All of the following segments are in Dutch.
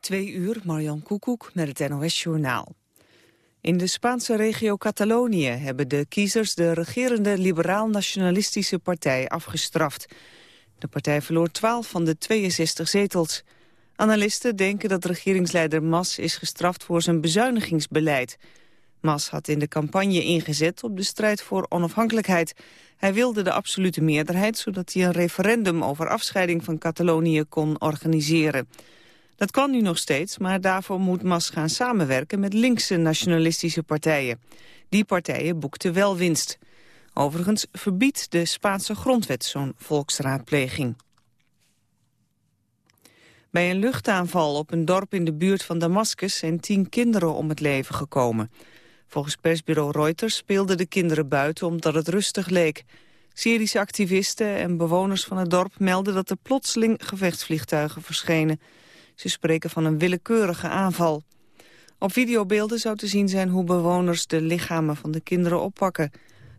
Twee uur, Marjan Koekoek met het NOS-journaal. In de Spaanse regio Catalonië hebben de kiezers de regerende liberaal-nationalistische partij afgestraft. De partij verloor 12 van de 62 zetels. Analisten denken dat regeringsleider Mas is gestraft voor zijn bezuinigingsbeleid. Mas had in de campagne ingezet op de strijd voor onafhankelijkheid. Hij wilde de absolute meerderheid, zodat hij een referendum over afscheiding van Catalonië kon organiseren. Dat kan nu nog steeds, maar daarvoor moet Mas gaan samenwerken met linkse nationalistische partijen. Die partijen boekten wel winst. Overigens verbiedt de Spaanse grondwet zo'n volksraadpleging. Bij een luchtaanval op een dorp in de buurt van Damascus zijn tien kinderen om het leven gekomen. Volgens persbureau Reuters speelden de kinderen buiten omdat het rustig leek. Syrische activisten en bewoners van het dorp melden dat er plotseling gevechtsvliegtuigen verschenen. Ze spreken van een willekeurige aanval. Op videobeelden zou te zien zijn hoe bewoners de lichamen van de kinderen oppakken.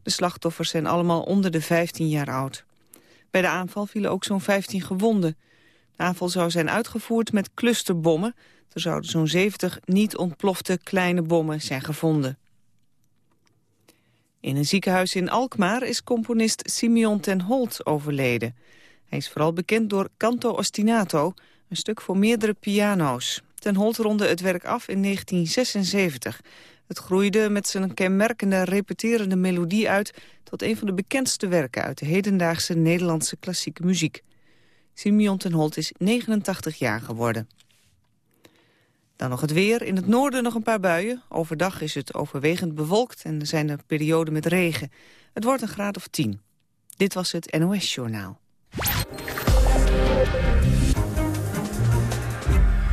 De slachtoffers zijn allemaal onder de 15 jaar oud. Bij de aanval vielen ook zo'n 15 gewonden. De aanval zou zijn uitgevoerd met clusterbommen. Er zouden zo'n 70 niet ontplofte kleine bommen zijn gevonden. In een ziekenhuis in Alkmaar is componist Simeon ten Holt overleden. Hij is vooral bekend door Canto Ostinato, een stuk voor meerdere piano's. Ten Holt ronde het werk af in 1976. Het groeide met zijn kenmerkende repeterende melodie uit... tot een van de bekendste werken uit de hedendaagse Nederlandse klassieke muziek. Simeon ten Holt is 89 jaar geworden. Dan nog het weer. In het noorden nog een paar buien. Overdag is het overwegend bewolkt en er zijn er perioden met regen. Het wordt een graad of 10. Dit was het NOS Journaal.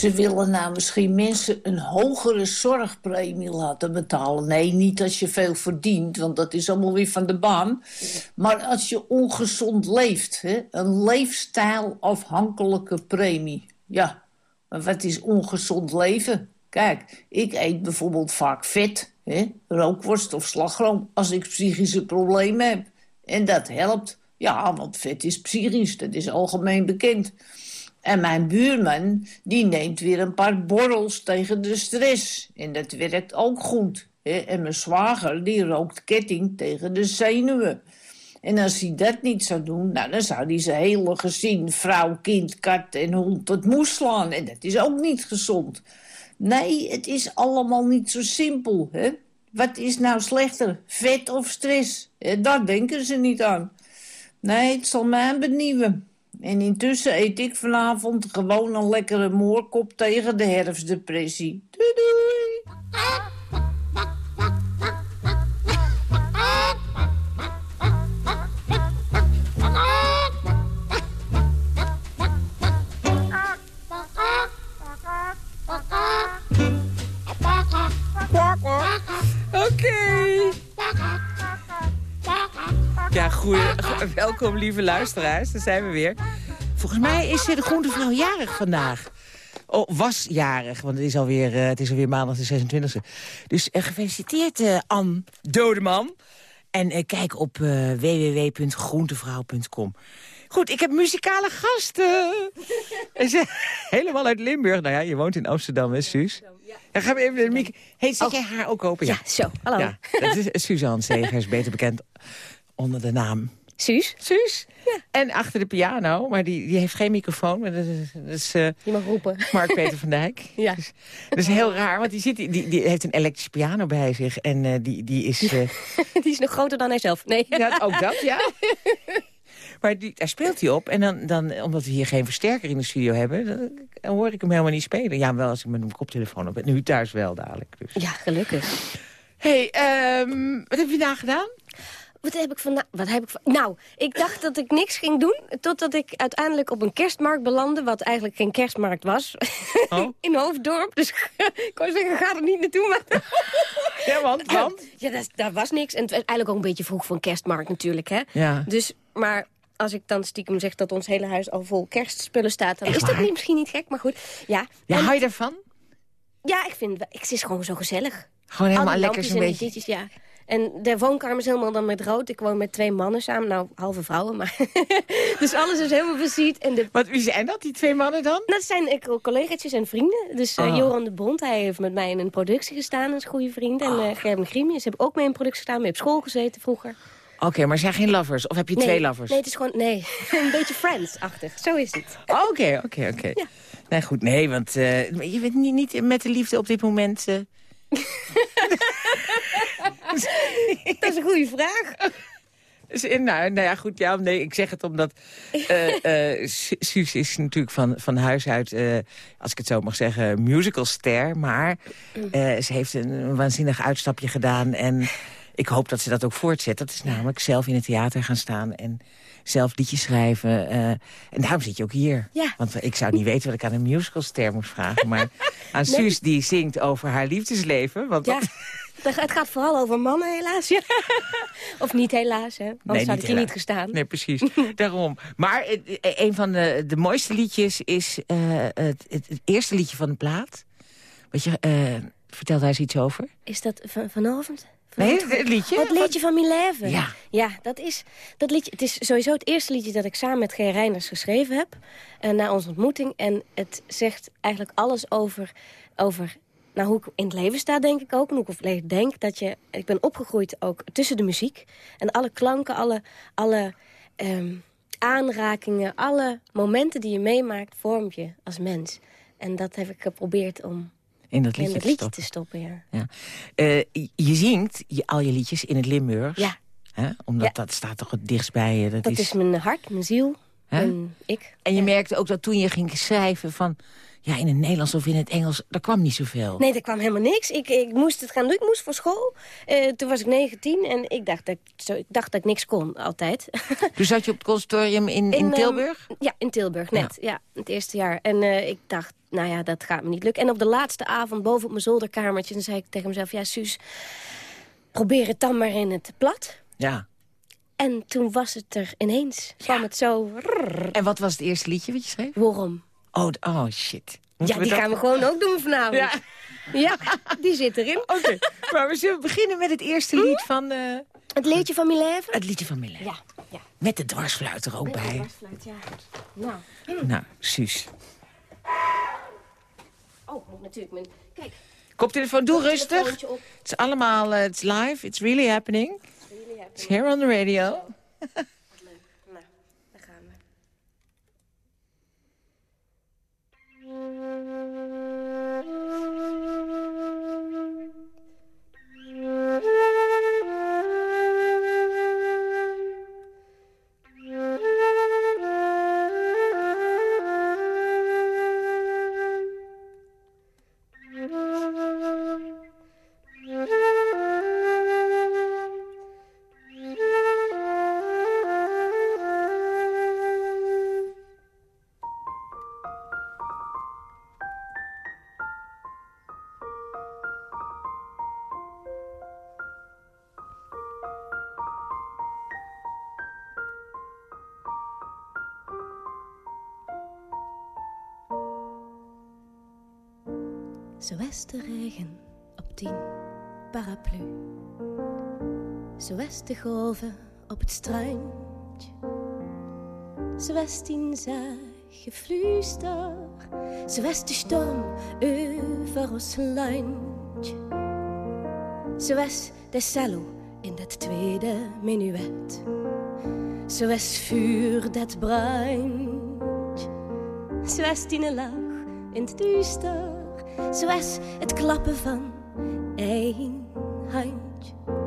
Ze willen nou misschien mensen een hogere zorgpremie laten betalen. Nee, niet als je veel verdient, want dat is allemaal weer van de baan. Maar als je ongezond leeft, hè? een leefstijlafhankelijke premie. Ja, maar wat is ongezond leven? Kijk, ik eet bijvoorbeeld vaak vet, hè? rookworst of slagroom... als ik psychische problemen heb. En dat helpt. Ja, want vet is psychisch, dat is algemeen bekend. En mijn buurman, die neemt weer een paar borrels tegen de stress. En dat werkt ook goed. En mijn zwager, die rookt ketting tegen de zenuwen. En als hij dat niet zou doen, nou, dan zou hij zijn hele gezin, vrouw, kind, kat en hond tot moes slaan. En dat is ook niet gezond. Nee, het is allemaal niet zo simpel. Hè? Wat is nou slechter, vet of stress? Daar denken ze niet aan. Nee, het zal mij benieuwen. En intussen eet ik vanavond gewoon een lekkere moorkop tegen de herfstdepressie. Doei doei! Welkom lieve luisteraars, daar zijn we weer. Volgens mij is de groentevrouw jarig vandaag. Oh, was jarig, want het is alweer, uh, het is alweer maandag de 26e. Dus uh, gefeliciteerd, uh, Anne Dodeman. En kijk op www.groentevrouw.com. Goed, ik heb muzikale gasten. Helemaal uit Limburg. Nou ja, je woont in Amsterdam, hè, Suus? Ja. Dan gaan we even de micro... Hey, zet oh. jij haar ook open? Ja, ja zo. Hallo. Ja, dat is Suzanne Segers, beter bekend onder de naam... Suus. Suus. Ja. En achter de piano, maar die, die heeft geen microfoon. Maar dat is, dat is uh, je mag roepen. Mark-Peter van Dijk. ja. Dus, dat is heel raar, want die, zit, die, die heeft een elektrische piano bij zich. En uh, die, die is... Uh... die is nog groter dan hij zelf. Nee. Ja, ook dat, ja. Maar die, daar speelt hij op. En dan, dan, omdat we hier geen versterker in de studio hebben... Dan, dan hoor ik hem helemaal niet spelen. Ja, wel als ik met mijn koptelefoon op ben. Nu thuis wel dadelijk. Dus. Ja, gelukkig. hey, um, wat heb je daar gedaan? Wat heb ik van... Wat heb ik van... Nou, ik dacht dat ik niks ging doen... totdat ik uiteindelijk op een kerstmarkt belandde... wat eigenlijk geen kerstmarkt was. Oh. In Hoofddorp. Dus ik wou zeggen, ga er niet naartoe. Maar... Ja, want? want? Ja, dat, daar was niks. En het was eigenlijk ook een beetje vroeg voor een kerstmarkt natuurlijk. Hè? Ja. Dus, maar als ik dan stiekem zeg dat ons hele huis al vol kerstspullen staat... dan is dat niet, misschien niet gek, maar goed. Ja, ja hou je ervan? Ja, ik vind het is gewoon zo gezellig. Gewoon helemaal lekker zo'n beetje... Ditjes, ja. En de woonkamer is helemaal dan met rood. Ik woon met twee mannen samen. Nou, halve vrouwen, maar... dus alles is helemaal versierd. En de... Wat, wie zijn dat, die twee mannen dan? Dat zijn collega's en vrienden. Dus uh, Joran de Bond, hij heeft met mij in een productie gestaan. een goede vriend. En uh, Gerben Grimius heb ook mee in een productie gestaan. Mee op school gezeten vroeger. Oké, maar zijn geen lovers? Of heb je twee lovers? Nee, het is gewoon... Nee, een beetje friends-achtig. Zo is het. Oké, oké, oké. Nee, goed. Nee, want uh, je bent niet, niet met de liefde op dit moment... Uh... dat is een goede vraag. Dus, nou, nou ja, goed, ja, nee, ik zeg het omdat... Uh, Suus is natuurlijk van, van huis uit, als ik het zo mag zeggen, musicalster. Maar ze heeft een, een waanzinnig uitstapje gedaan en ik hoop dat ze dat ook voortzet. Dat is namelijk zelf in het theater gaan staan en zelf liedjes schrijven. En daarom zit je ook hier. Ja. Want ik zou niet weten wat ik aan een musicalster moest vragen. Maar aan nee. Suus die zingt over haar liefdesleven. Want ja. Het gaat vooral over mannen, helaas. Ja. Of niet helaas, hè? Anders nee, had ik hier niet gestaan. Nee, precies. Daarom. Maar een van de, de mooiste liedjes is uh, het, het, het, eerste liedje van de plaat. Weet je, uh, vertel daar eens iets over. Is dat van, vanavond? Nee, het liedje? Het liedje van Mileven. Ja. Ja, dat is, dat liedje, het is sowieso het eerste liedje dat ik samen met G. Reiners geschreven heb. Uh, na onze ontmoeting. En het zegt eigenlijk alles over, over nou, hoe ik in het leven sta, denk ik ook. En hoe ik over het leven denk. Dat je, ik ben opgegroeid ook tussen de muziek. En alle klanken, alle, alle um, aanrakingen, alle momenten die je meemaakt, vormt je als mens. En dat heb ik geprobeerd om in dat liedje, in liedje te, stoppen. ja. ja. Uh, je zingt je, al je liedjes in het Limburgs. Ja. Hè? Omdat ja. dat staat toch het dichtst bij je. Dat, dat is... is... mijn hart, mijn ziel, en ik. En je merkte ook dat toen je ging schrijven van... Ja, in het Nederlands of in het Engels, daar kwam niet zoveel. Nee, er kwam helemaal niks. Ik, ik moest het gaan doen. Ik moest voor school. Uh, toen was ik 19 en ik dacht dat ik, zo, ik, dacht dat ik niks kon, altijd. Toen zat je op het conservatorium in, in, in Tilburg? Um, ja, in Tilburg, net. Ja, ja het eerste jaar. En uh, ik dacht, nou ja, dat gaat me niet lukken. En op de laatste avond boven op mijn zolderkamertje... dan zei ik tegen mezelf, ja, Suus, probeer het dan maar in het plat. Ja. En toen was het er ineens. Ja. Kwam het zo... En wat was het eerste liedje wat je schreef? Worm. Oh, oh shit. Moeten ja, die gaan we gewoon ook doen vanavond. Ja, ja die zit erin. Oké, okay. maar we zullen beginnen met het eerste lied van... Uh... Het liedje van Mileven? Het liedje van Mileven. Ja, ja. Met de dwarsfluit er ook Met bij. de dwarsfluit, ja. Nou. Nou, Suus. Oh, moet natuurlijk mijn... Kijk. Koptelefoon, doe rustig. Het is allemaal, uh, it's live, it's really happening. It's, really happening. it's here on the radio. de golven op het is tien zagen fluister. Zo is de storm over ons landje. Zo is de cello in dat tweede menuet. Zo is vuur dat brandt. Zo is tien lach in het duister. Zoals het klappen van één handje.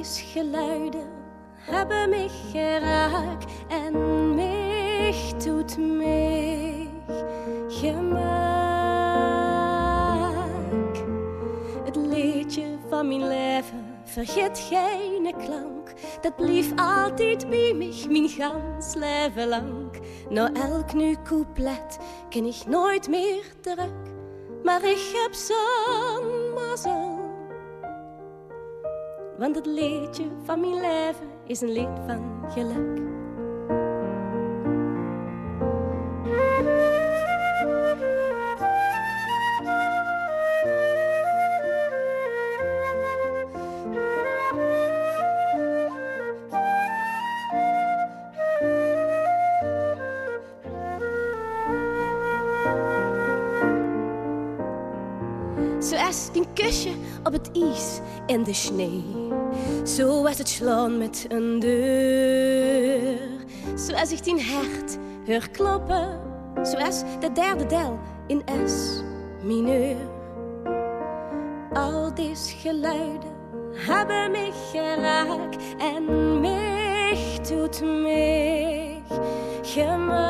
Al deze geluiden hebben mij geraakt en mij doet mij gemak. Het liedje van mijn leven vergeet geen klank. Dat blief altijd bij mij, mijn gans leven lang. Na elk nu couplet ken ik nooit meer terug. Maar ik heb zo'n mazzel. Want het liedje van mijn leven is een lied van geluk. Zoals een kusje op het ijs en de sneeuw. Zoals het slaan met een deur. Zoals ik tien hart hoor kloppen. Zoals de derde del in S mineur. Al deze geluiden hebben mij geraakt en mij doet mij gemak.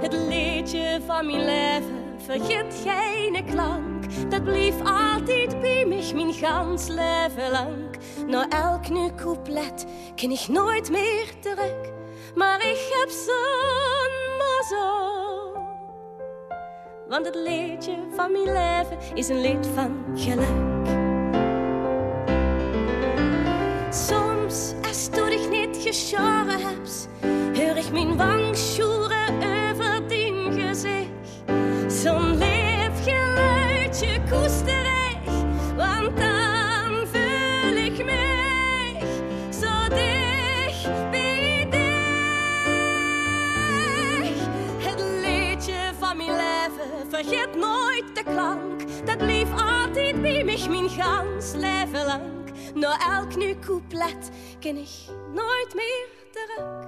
Het liedje van mijn leven vergeet geen klank. Dat bleef altijd bij mij mijn gans leven lang. Na elk nu couplet ken ik nooit meer terug. Maar ik heb zo'n mazzel. Want het liedje van mijn leven is een lied van geluk. Klank. Dat bleef altijd bij mij mijn gans leven lang. Elk nu couplet ken ik nooit meer terug.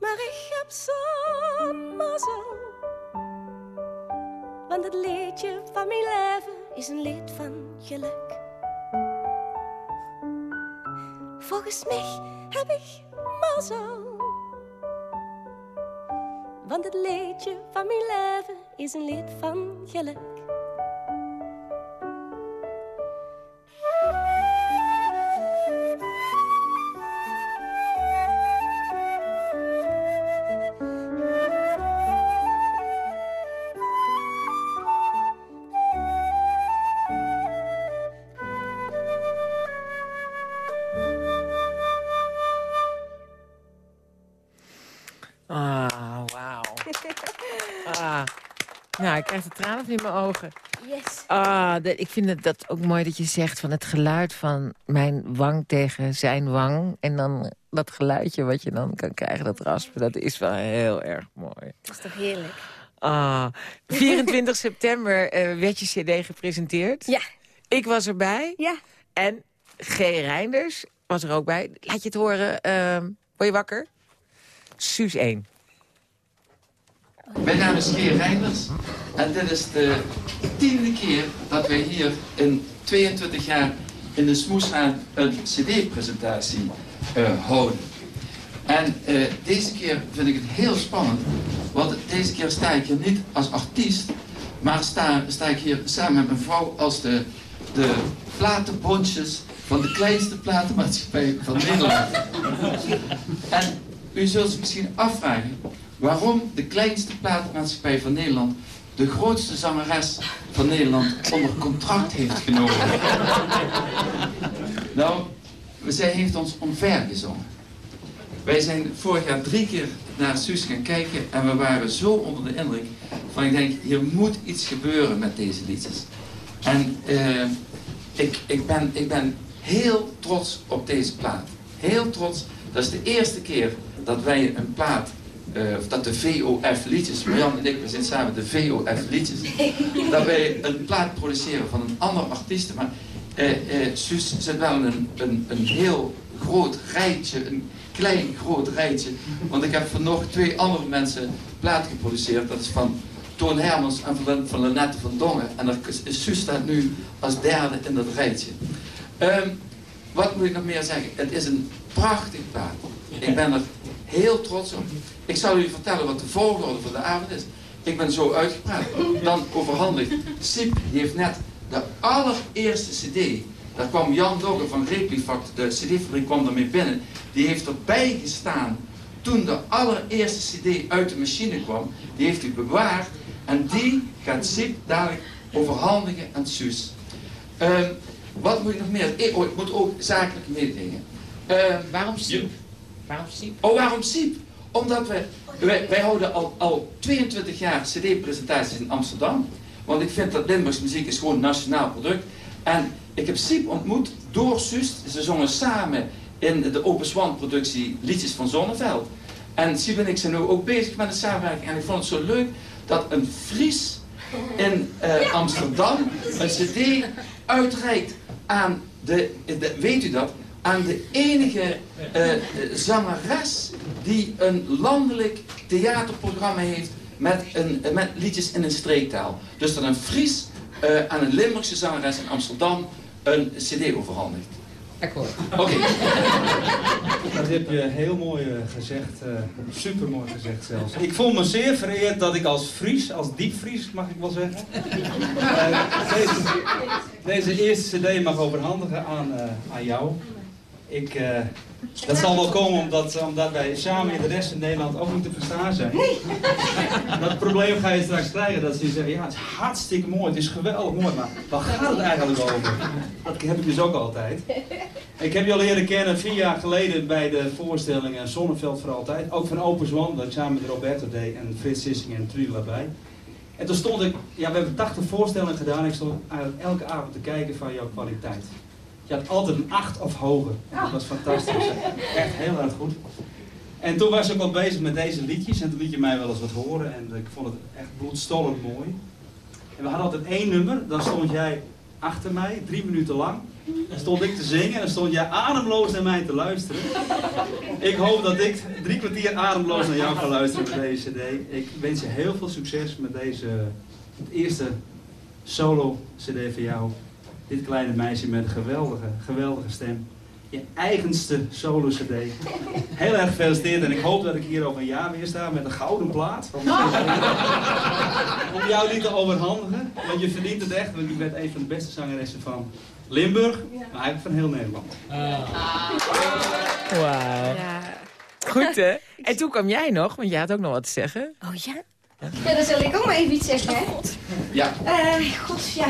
Maar ik heb zo'n mazzel. Want het liedje van mijn leven is een lied van geluk. Volgens mij heb ik mazzel. Want het liedje van mijn leven is een lied van geluk. Ik krijg de tranen in mijn ogen. Yes. Ah, de- ik vind het dat ook mooi dat je zegt van het geluid van mijn wang tegen zijn wang. En dan dat geluidje wat je dan kan krijgen, dat raspen, dat is wel heel erg mooi. Dat is toch heerlijk? Ah, 24 september eh, werd je cd gepresenteerd. Ja. Ik was erbij. Ja. En G. Reinders was er ook bij. Laat je het horen. ehm word je wakker? Suus 1. Mijn naam is Geer Reinders en dit is de tiende keer dat wij hier in 22 jaar in de Smoeshaan een cd-presentatie eh, houden. En eh, deze keer vind ik het heel spannend, want deze keer sta ik hier niet als artiest, maar sta, sta ik hier samen met mijn vrouw als de, de platenbondjes van de kleinste platenmaatschappij van Nederland. En u zult zich misschien afvragen waarom de kleinste platenmaatschappij van Nederland de grootste zangeres van Nederland onder contract heeft genomen. nou, zij heeft ons omvergezongen. Wij zijn vorig jaar drie keer naar Suus gaan kijken en we waren zo onder de indruk van ik denk, hier moet iets gebeuren met deze liedjes. En eh, ik, ik, ben, ik ben heel trots op deze plaat. Heel trots. Dat is de eerste keer dat wij een plaat, of dat de VOF liedjes, Marjan en ik, we zijn samen de VOF liedjes, dat wij een plaat produceren van een ander artiest. Maar eh, eh, Suus zit wel in een, een, een heel groot rijtje, een klein groot rijtje. Want ik heb van nog twee andere mensen plaat geproduceerd. Dat is van Toon Hermans en van, van Lenette van Dongen. En er Suus staat nu als derde in dat rijtje. Ehm, wat moet ik nog meer zeggen? Het is een prachtig plaat. Ik ben er heel trots op. Ik zal u vertellen wat de volgorde van de avond is. ik ben zo uitgepraat. Dan overhandigd. Siep heeft net de allereerste cd. Daar kwam Jan Dogge van Replifact, de cd-fabriek kwam ermee binnen. Die heeft erbij gestaan toen de allereerste cd uit de machine kwam. Die heeft hij bewaard. En die gaat Siep dadelijk overhandigen aan Suus. Ehm, wat moet ik nog meer? Ik, oh, ik moet ook zakelijke meedingen. Ehm, Waarom Siep? Waarom Siep? Oh, waarom Siep? Omdat we, wij, wij houden al, al 22 jaar cd-presentaties in Amsterdam. Want ik vind dat Limburgs muziek is gewoon een nationaal product. En ik heb Siep ontmoet door Suus. Ze zongen samen in de Open Swan productie Liedjes van Zonneveld. En Siep en ik zijn nu ook bezig met een samenwerking. En ik vond het zo leuk dat een Fries in uh, Amsterdam een cd uitreikt aan de, de, weet u dat, aan de enige uh, zangeres die een landelijk theaterprogramma heeft met, een, met liedjes in een streektaal. Dus dat een Fries uh, aan een Limburgse zangeres in Amsterdam een cd overhandigt. Akkoord. Oké. Okay. Dat heb je heel mooi gezegd, uh, super mooi gezegd zelfs. Ik voel me zeer vereerd dat ik als Fries, als diepvries mag ik wel zeggen, uh, deze, deze, eerste cd mag overhandigen aan, aan jou. Ik, dat zal wel komen omdat, omdat wij samen in de rest van Nederland ook moeten verstaan zijn. Dat probleem ga je straks krijgen, dat ze zeggen, ja het is hartstikke mooi, het is geweldig mooi, maar waar gaat het eigenlijk over? Dat heb ik dus ook altijd. Ik heb je al leren kennen vier jaar geleden bij de voorstelling Zonneveld voor Altijd. Ook van Open Zwan, dat ik samen met Roberto deed en Frits Sissing en Trudy erbij. En toen stond ik, ja we hebben 80 voorstellingen gedaan, ik stond eigenlijk elke avond te kijken van jouw kwaliteit. Je had altijd een 8 of hoger. Dat was fantastisch. Echt heel erg goed. En toen was ik al bezig met deze liedjes. En toen liet je mij wel eens wat horen. En ik vond het echt bloedstollend mooi. En we hadden altijd één nummer. Dan stond jij achter mij, drie minuten lang. Dan stond ik te zingen en dan stond jij ademloos naar mij te luisteren. Ik hoop dat ik drie kwartier ademloos naar jou ga luisteren met deze cd. Ik wens je heel veel succes met deze het eerste solo cd voor jou. Dit kleine meisje met een geweldige, geweldige stem. Je eigenste solo cd. Heel erg gefeliciteerd en ik hoop dat ik hier over een jaar weer sta met een gouden plaat. Om jou niet te overhandigen, want je verdient het echt. Want je bent een van de beste zangeressen van Limburg, maar eigenlijk van heel Nederland. Wauw. Ja. Goed hè? En toen kwam jij nog, want jij had ook nog wat te zeggen. Oh ja? Ja, dan zal ik ook maar even iets zeggen, hè? Ja. Uh, God, ja.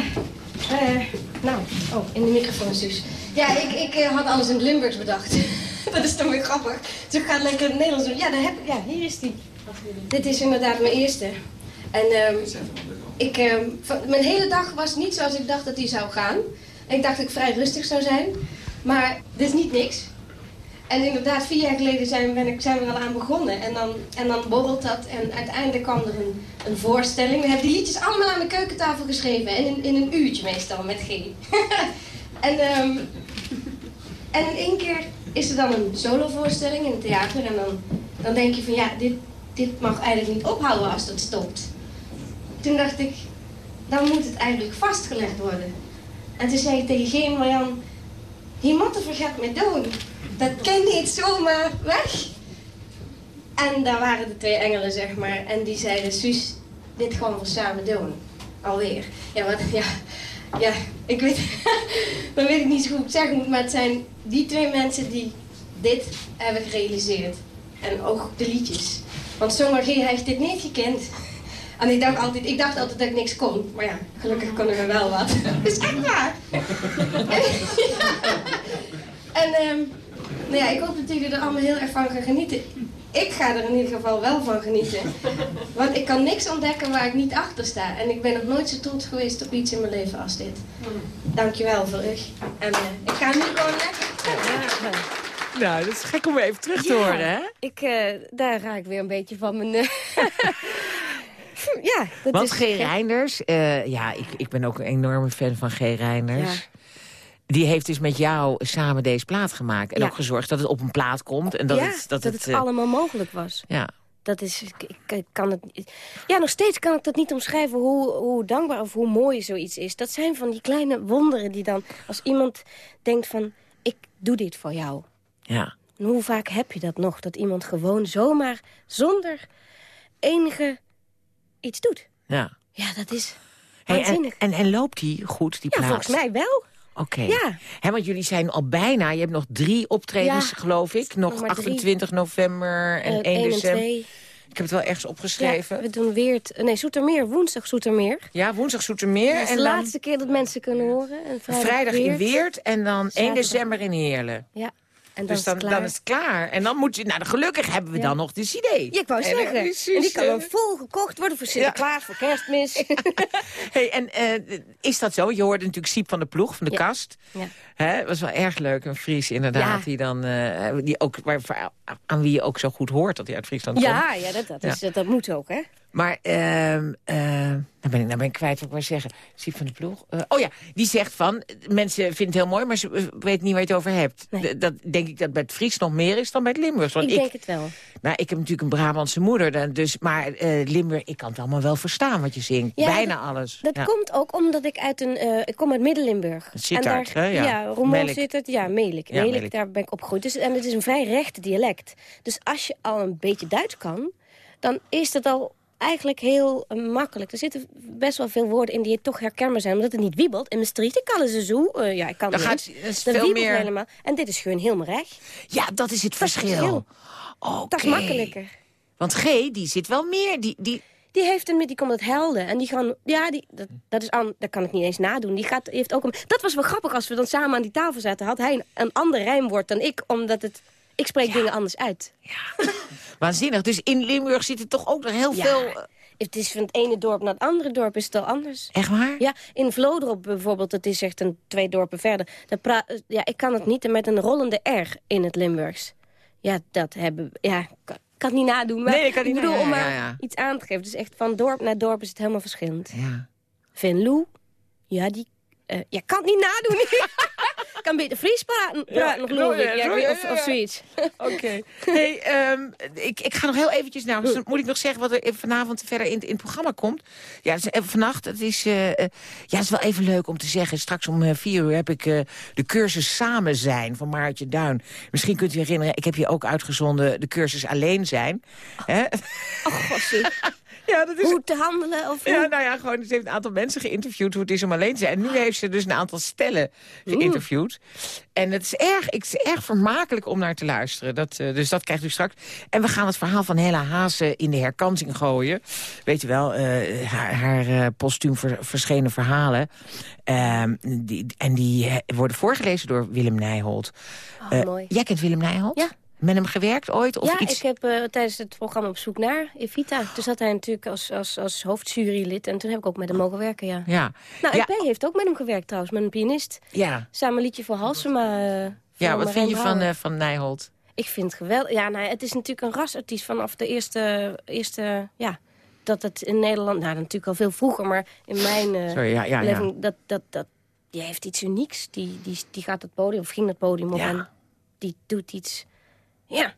Uh, nou, oh, in de microfoon dus. Ja, ik, ik uh, had alles in het Limburgs bedacht. dat is toch weer grappig. Dus ik ga het lekker in het Nederlands doen. Ja, daar heb, ja hier is die. Dit is inderdaad mijn eerste. En um, ik, um, van, mijn hele dag was niet zoals ik dacht dat die zou gaan. En ik dacht dat ik vrij rustig zou zijn. Maar dit is niet niks. En inderdaad, vier jaar geleden zijn, ben ik, zijn we al aan begonnen. En dan, en dan borrelt dat. En uiteindelijk kwam er een, voorstelling. We hebben die liedjes allemaal aan de keukentafel geschreven. En in, in een uurtje meestal, met G. en, um, en in één keer is er dan een solovoorstelling in het theater. En dan, dan denk je van ja, dit, dit mag eigenlijk niet ophouden als dat stopt. Toen dacht ik, dan moet het eigenlijk vastgelegd worden. En toen zei ik tegen Geen Marjan, moet er vergat mee doen. Dat kan niet zomaar weg. En daar waren de twee engelen, zeg maar. En die zeiden, Suus, dit gaan we samen doen. Alweer. Ja, wat, ja, ja, ik weet, dan weet ik niet zo goed hoe ik zeggen moet, maar het zijn die twee mensen die dit hebben gerealiseerd. En ook de liedjes. Want zomaar heeft dit niet gekend. En ik dacht altijd, ik dacht altijd dat ik niks kon. Maar ja, gelukkig kon ik er wel wat. Dat is echt waar. en um, nou ja, ik hoop dat jullie er allemaal heel erg van gaan genieten. Ik ga er in ieder geval wel van genieten. Want ik kan niks ontdekken waar ik niet achter sta. En ik ben nog nooit zo trots geweest op iets in mijn leven als dit. Dankjewel voor u. En uh, ik ga nu gewoon lekker... Nou, dat is gek om even terug te ja, horen, hè? Ik, uh, daar raak ik weer een beetje van mijn... Uh... ja, dat Want is G. Reinders, uh, ja, ik, ik ben ook een enorme fan van G. Reinders. Ja. Die heeft dus met jou samen deze plaat gemaakt. En Ja. ook gezorgd dat het op een plaat komt. En dat ja, het, dat dat het, het eh, allemaal mogelijk was. ja. Dat is, ik, kan het, ja, nog steeds kan ik dat niet omschrijven hoe, hoe dankbaar of hoe mooi zoiets is. Dat zijn van die kleine wonderen die dan, als iemand denkt van, ik doe dit voor jou. ja. En hoe vaak heb je dat nog? Dat iemand gewoon zomaar, zonder enige iets doet. Ja. Ja, dat is Hey, en, waanzinnig. en, en loopt die goed, die ja, plaat? volgens mij wel. Oké. Ja. Want jullie zijn al bijna, je hebt nog drie optredens, Ja, geloof ik. Nog nog maar drie. 28 november en Eh, 1 en december. 2. Ik heb het wel ergens opgeschreven. Ja, Ja, we doen weer... het- Nee, Zoetermeer, woensdag Zoetermeer. woensdag Zoetermeer. Dat is en de dan laatste keer dat mensen kunnen horen. En vrijdag, vrijdag in Weert. En dan 1 Zaterdag. december in Heerlen. Ja, en dan Dus is dan, klaar. dan is het klaar. En dan moet je, nou gelukkig hebben we Ja. dan nog de CD. Ja, ik wou En, zeggen. eh, En precies, die kan dan vol gekocht worden voor Sinterklaas, voor kerstmis. Hey, en eh, is dat zo? Je hoorde natuurlijk Siep van de Ploeg, van de Ja. kast. Ja. Hè, was wel erg leuk, een Fries inderdaad. Ja. Die dan, eh, die ook, waar, aan wie je ook zo goed hoort dat hij uit Friesland komt. Ja, ja, dat, dat, is, dat, dat moet ook, hè? Maar, ehm eh, nou, ben ik, nou ben ik kwijt wat ik wou zeggen. Siep van de Ploeg. Eh, oh ja, die zegt van, mensen vinden het heel mooi, maar ze eh, weten niet waar je het over hebt. Nee. Dat denk ik dat bij het Fries nog meer is dan bij het Limburgs. Want Ik ik, denk het wel. nou, ik heb natuurlijk een Brabantse moeder, dan, dus, maar Limburg, ik kan het allemaal wel verstaan wat je zingt. Ja, Bijna dat- alles. Dat Ja. komt ook omdat ik uit een... ik kom uit Midden-Limburg. Sittard, En daar- hè? Ja. Ja, zit het. Ja, Melik. Ja, Melik, daar ben ik opgegroeid. Dus, en het is een vrij recht dialect. Dus als je al een beetje Duits kan, dan is het al eigenlijk heel eh, makkelijk. Er zitten best wel veel woorden in die toch herkenbaar zijn. Omdat het niet wiebelt. In Maastricht, ik kan het zo. eh, ja, ik kan Dan het gaat is Dan veel meer... helemaal. En dit is gewoon helemaal recht. Ja, dat is het Dat verschil. Dat is makkelijker. Want G, die zit wel meer... Die, die, Die heeft een, die komt uit Helden. En die gaan, ja, die, dat, dat, is aan, dat kan ik niet eens nadoen. Die gaat, die heeft ook een, dat was wel grappig als we dan samen aan die tafel zaten. Had hij een, een ander rijmwoord dan ik, omdat het, ik spreek dingen anders uit. waanzinnig. Dus in Limburg zit er toch ook nog heel Ja. veel... eh, Het is van het ene dorp naar het andere dorp is het al anders. Echt waar? Ja, in Vlodrop bijvoorbeeld, dat is echt een twee dorpen verder. Daar pra- ja, ik kan het niet met een rollende R in het Limburgs. Ja, dat hebben Ja, ik kan, ik het niet nadoen. Maar Nee, ik kan niet bedoel, na- ja, om maar ja. iets aan te geven. Dus echt van dorp naar dorp is het helemaal verschillend. Ja. Venlo, ja, die... eh ja, kan het niet nadoen. Kan beter Fries praten, praten geloof ik. Ja, of, of zoiets. Oké. Hey, ehm, ik, ik ga nog heel eventjes... Nou, dus dan moet ik nog zeggen wat er vanavond verder in, in het programma komt. Ja, vannacht. Het is, eh, eh, ja, het is wel even leuk om te zeggen. Straks om eh, vier uur heb ik de cursus Samen Zijn van Maartje Duin. Misschien kunt u herinneren, ik heb je ook uitgezonden de cursus Alleen Zijn. Oh, gossie. Ja, dat is Hoe te handelen of hoe... Ja, nou ja, gewoon, ze heeft een aantal mensen geïnterviewd hoe het is om alleen te zijn. En nu heeft ze dus een aantal stellen geïnterviewd. En het is erg, ik, het is erg vermakelijk om naar te luisteren. Dat, eh, dus dat krijgt u straks. En we gaan het verhaal van Hella Haase in de herkansing gooien. Weet je wel, eh, haar, haar eh, postuum ver- verschenen verhalen. Ehm, die, en die worden voorgelezen door Willem Nijholt. Oh, mooi. Jij kent Willem Nijholt? Ja. Met hem gewerkt ooit? Of ja, iets? ik heb eh, tijdens het programma Op Zoek Naar, Evita... toen zat hij natuurlijk als, als, als hoofdjurylid... en toen heb ik ook met hem mogen werken, ja. Ja. Nou, ja, EP heeft ook met hem gewerkt trouwens, met een pianist. ja. Samen een liedje voor Halsema. eh, ja, wat vind je van, eh, van Nijholt? Ik vind het geweldig. Ja, nou, het is natuurlijk een rasartiest vanaf de eerste... eerste ja, dat het in Nederland... Nou, natuurlijk al veel vroeger, maar in mijn... Sorry, ja, ja, Dat, dat, dat, die heeft iets unieks. Die, die, die gaat het podium, of ging het podium op en die doet iets... Ja,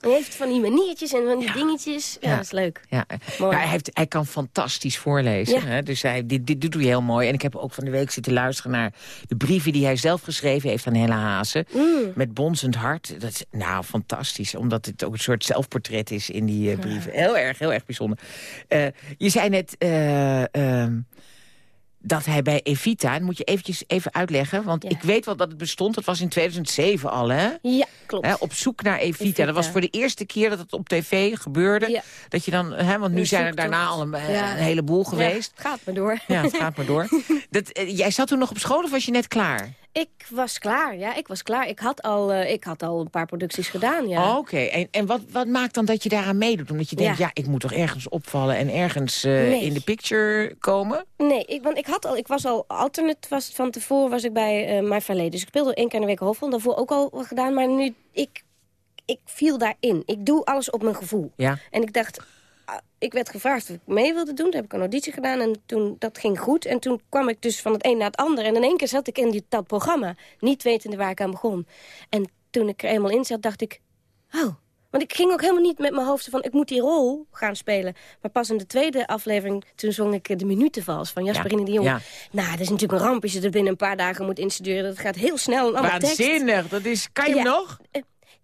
hij heeft van die maniertjes en van die Ja. dingetjes. Ja, Ja. dat is leuk. Ja, Mooi. hij, heeft, hij kan fantastisch voorlezen. Ja. Hè? Dus hij, dit, dit doet hij heel mooi. En ik heb ook van de week zitten luisteren naar de brieven die hij zelf geschreven heeft aan Hella Haase. Mm. Met bonzend hart. Dat is nou fantastisch. Omdat het ook een soort zelfportret is in die eh, brieven. Heel erg, heel erg bijzonder. Eh, je zei net... eh, ehm, dat hij bij Evita, en moet je eventjes even uitleggen... want Ja. ik weet wel dat het bestond, dat was in 2007 al, hè? Ja, klopt. Hè, op zoek naar Evita. Evita. Dat was voor de eerste keer dat het op tv gebeurde. Ja. Dat je dan, hè, want nu zijn er daarna al een, eh, Ja. een heleboel geweest. Ja, gaat maar door. Ja, het gaat maar door. Dat, eh, jij zat toen nog op school of was je net klaar? Ik was klaar, ja, ik was klaar. Ik had al, eh, ik had al een paar producties gedaan, ja. Oh, Oké, en, en wat, wat maakt dan dat je daaraan meedoet? Omdat je denkt, Ja. ja, ik moet toch ergens opvallen... en ergens eh, Nee. in de picture komen? Nee, ik, want ik, had al, ik was al alternate, was, van tevoren was ik bij uh, My Valet. Dus ik speelde één keer in de week hoofdrol. Daarvoor ook al gedaan, maar nu, ik, ik viel daarin. Ik doe alles op mijn gevoel. Ja. En ik dacht, ik werd gevraagd of ik mee wilde doen. Toen heb ik een auditie gedaan en toen, dat ging goed. En toen kwam ik dus van het een naar het ander. En in één keer zat ik in die, dat programma, niet wetende waar ik aan begon. En toen ik er eenmaal in zat, dacht ik, oh... Want ik ging ook helemaal niet met mijn hoofd van... ik moet die rol gaan spelen. Maar pas in de tweede aflevering... toen zong ik eh, de minutenvals van Jasperine de Jong. ja. Nou, dat is natuurlijk een ramp als je er binnen een paar dagen moet instuderen. Dat gaat heel snel. En allemaal tekst. Waanzinnig, dat is... Kan je hem nog?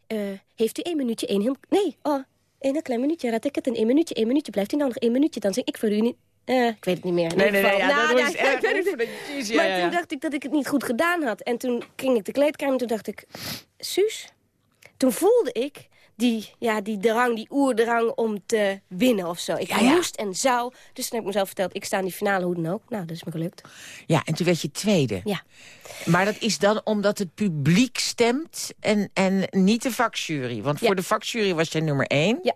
Eh, heeft u één minuutje één heel... Nee, oh, in een klein minuutje raad ik het. In één minuutje, één minuutje. Blijft hij nou nog één minuutje? Dan zing ik voor u niet... Eh, ik weet het niet meer. In Nee, nee, nee. Ja, Nou, dat ja, was ik erg. ja, Maar ja, toen ja. dacht ik dat ik het niet goed gedaan had. En toen ging ik de kleedkamer en toen dacht ik... Suus? Toen voelde ik die, ja, die drang, die oerdrang om te winnen of zo. Ik Ja, ja. moest en zou. Dus toen heb ik mezelf verteld, ik sta in die finale hoe dan ook. Nou, dat is me gelukt. Ja, en toen werd je tweede. Ja. Maar dat is dan omdat het publiek stemt en, en niet de vakjury. Want Ja. voor de vakjury was jij nummer één. Ja.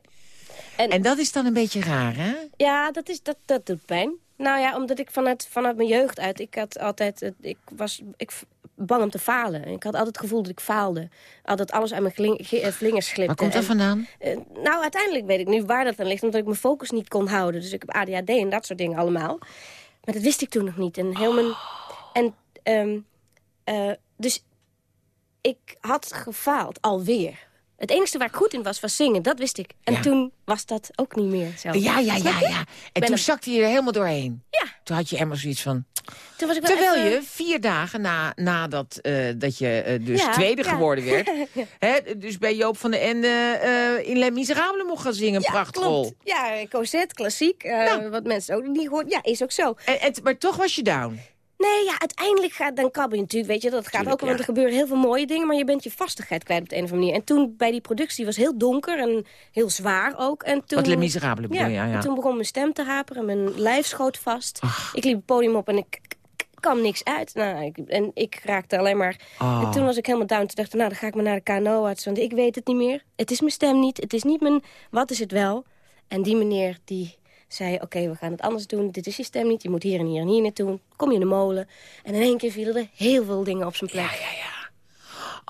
En- En dat is dan een beetje raar, hè? Ja, dat, is, dat, dat doet pijn. Nou ja, omdat ik vanuit, vanuit mijn jeugd uit... Ik had altijd... Ik was ik, bang om te falen. Ik had altijd het gevoel dat ik faalde. Altijd alles uit mijn eh, vlingers slipte. Waar komt dat En, vandaan? eh, nou, uiteindelijk weet ik nu waar dat aan ligt. Omdat ik mijn focus niet kon houden. Dus ik heb ADHD en dat soort dingen allemaal. Maar dat wist ik toen nog niet. En heel mijn... En, ehm, eh, dus ik had gefaald, alweer. Het enige waar ik goed in was, was zingen. Dat wist ik. En Ja. toen was dat ook niet meer zo. Ja, ja, ja, ja. En Ben toen zakte je er helemaal doorheen. Ja. Toen had je helemaal zoiets van... Toen was ik wel Terwijl even- je vier dagen na, nadat eh, dat je eh, dus Ja, tweede ja. geworden werd... hè, dus bij Joop van den Ende eh, in Les Miserables mocht gaan zingen. Ja, prachtrol. klopt. Ja, Cosette, klassiek. Nou. Wat mensen ook niet gehoord. Ja, is ook zo. En, en, maar toch was je down. Nee, ja, uiteindelijk gaat dan kabbel je natuurlijk, weet je. Dat gaat Tuurlijk, ook, want ja. er gebeuren heel veel mooie dingen... maar je bent je vastigheid kwijt op de een of andere manier. En toen bij die productie was heel donker en heel zwaar ook. En toen, Wat Les Miserables ja, ja. En toen begon mijn stem te haperen, mijn lijf schoot vast. Ik liep het podium op en ik kwam niks uit. Nou, ik, en ik raakte alleen maar... Oh. En toen was ik helemaal down. Toen dacht ik, nou, dan ga ik maar naar de KNO-arts. Want ik weet het niet meer. Het is mijn stem niet. Het is niet mijn... Wat is het wel? En die meneer, die zei... Oké, we gaan het anders doen. Dit is je stem niet. Je moet hier en hier en hier naartoe. Kom je in de molen. En in één keer vielen er heel veel dingen op zijn plek.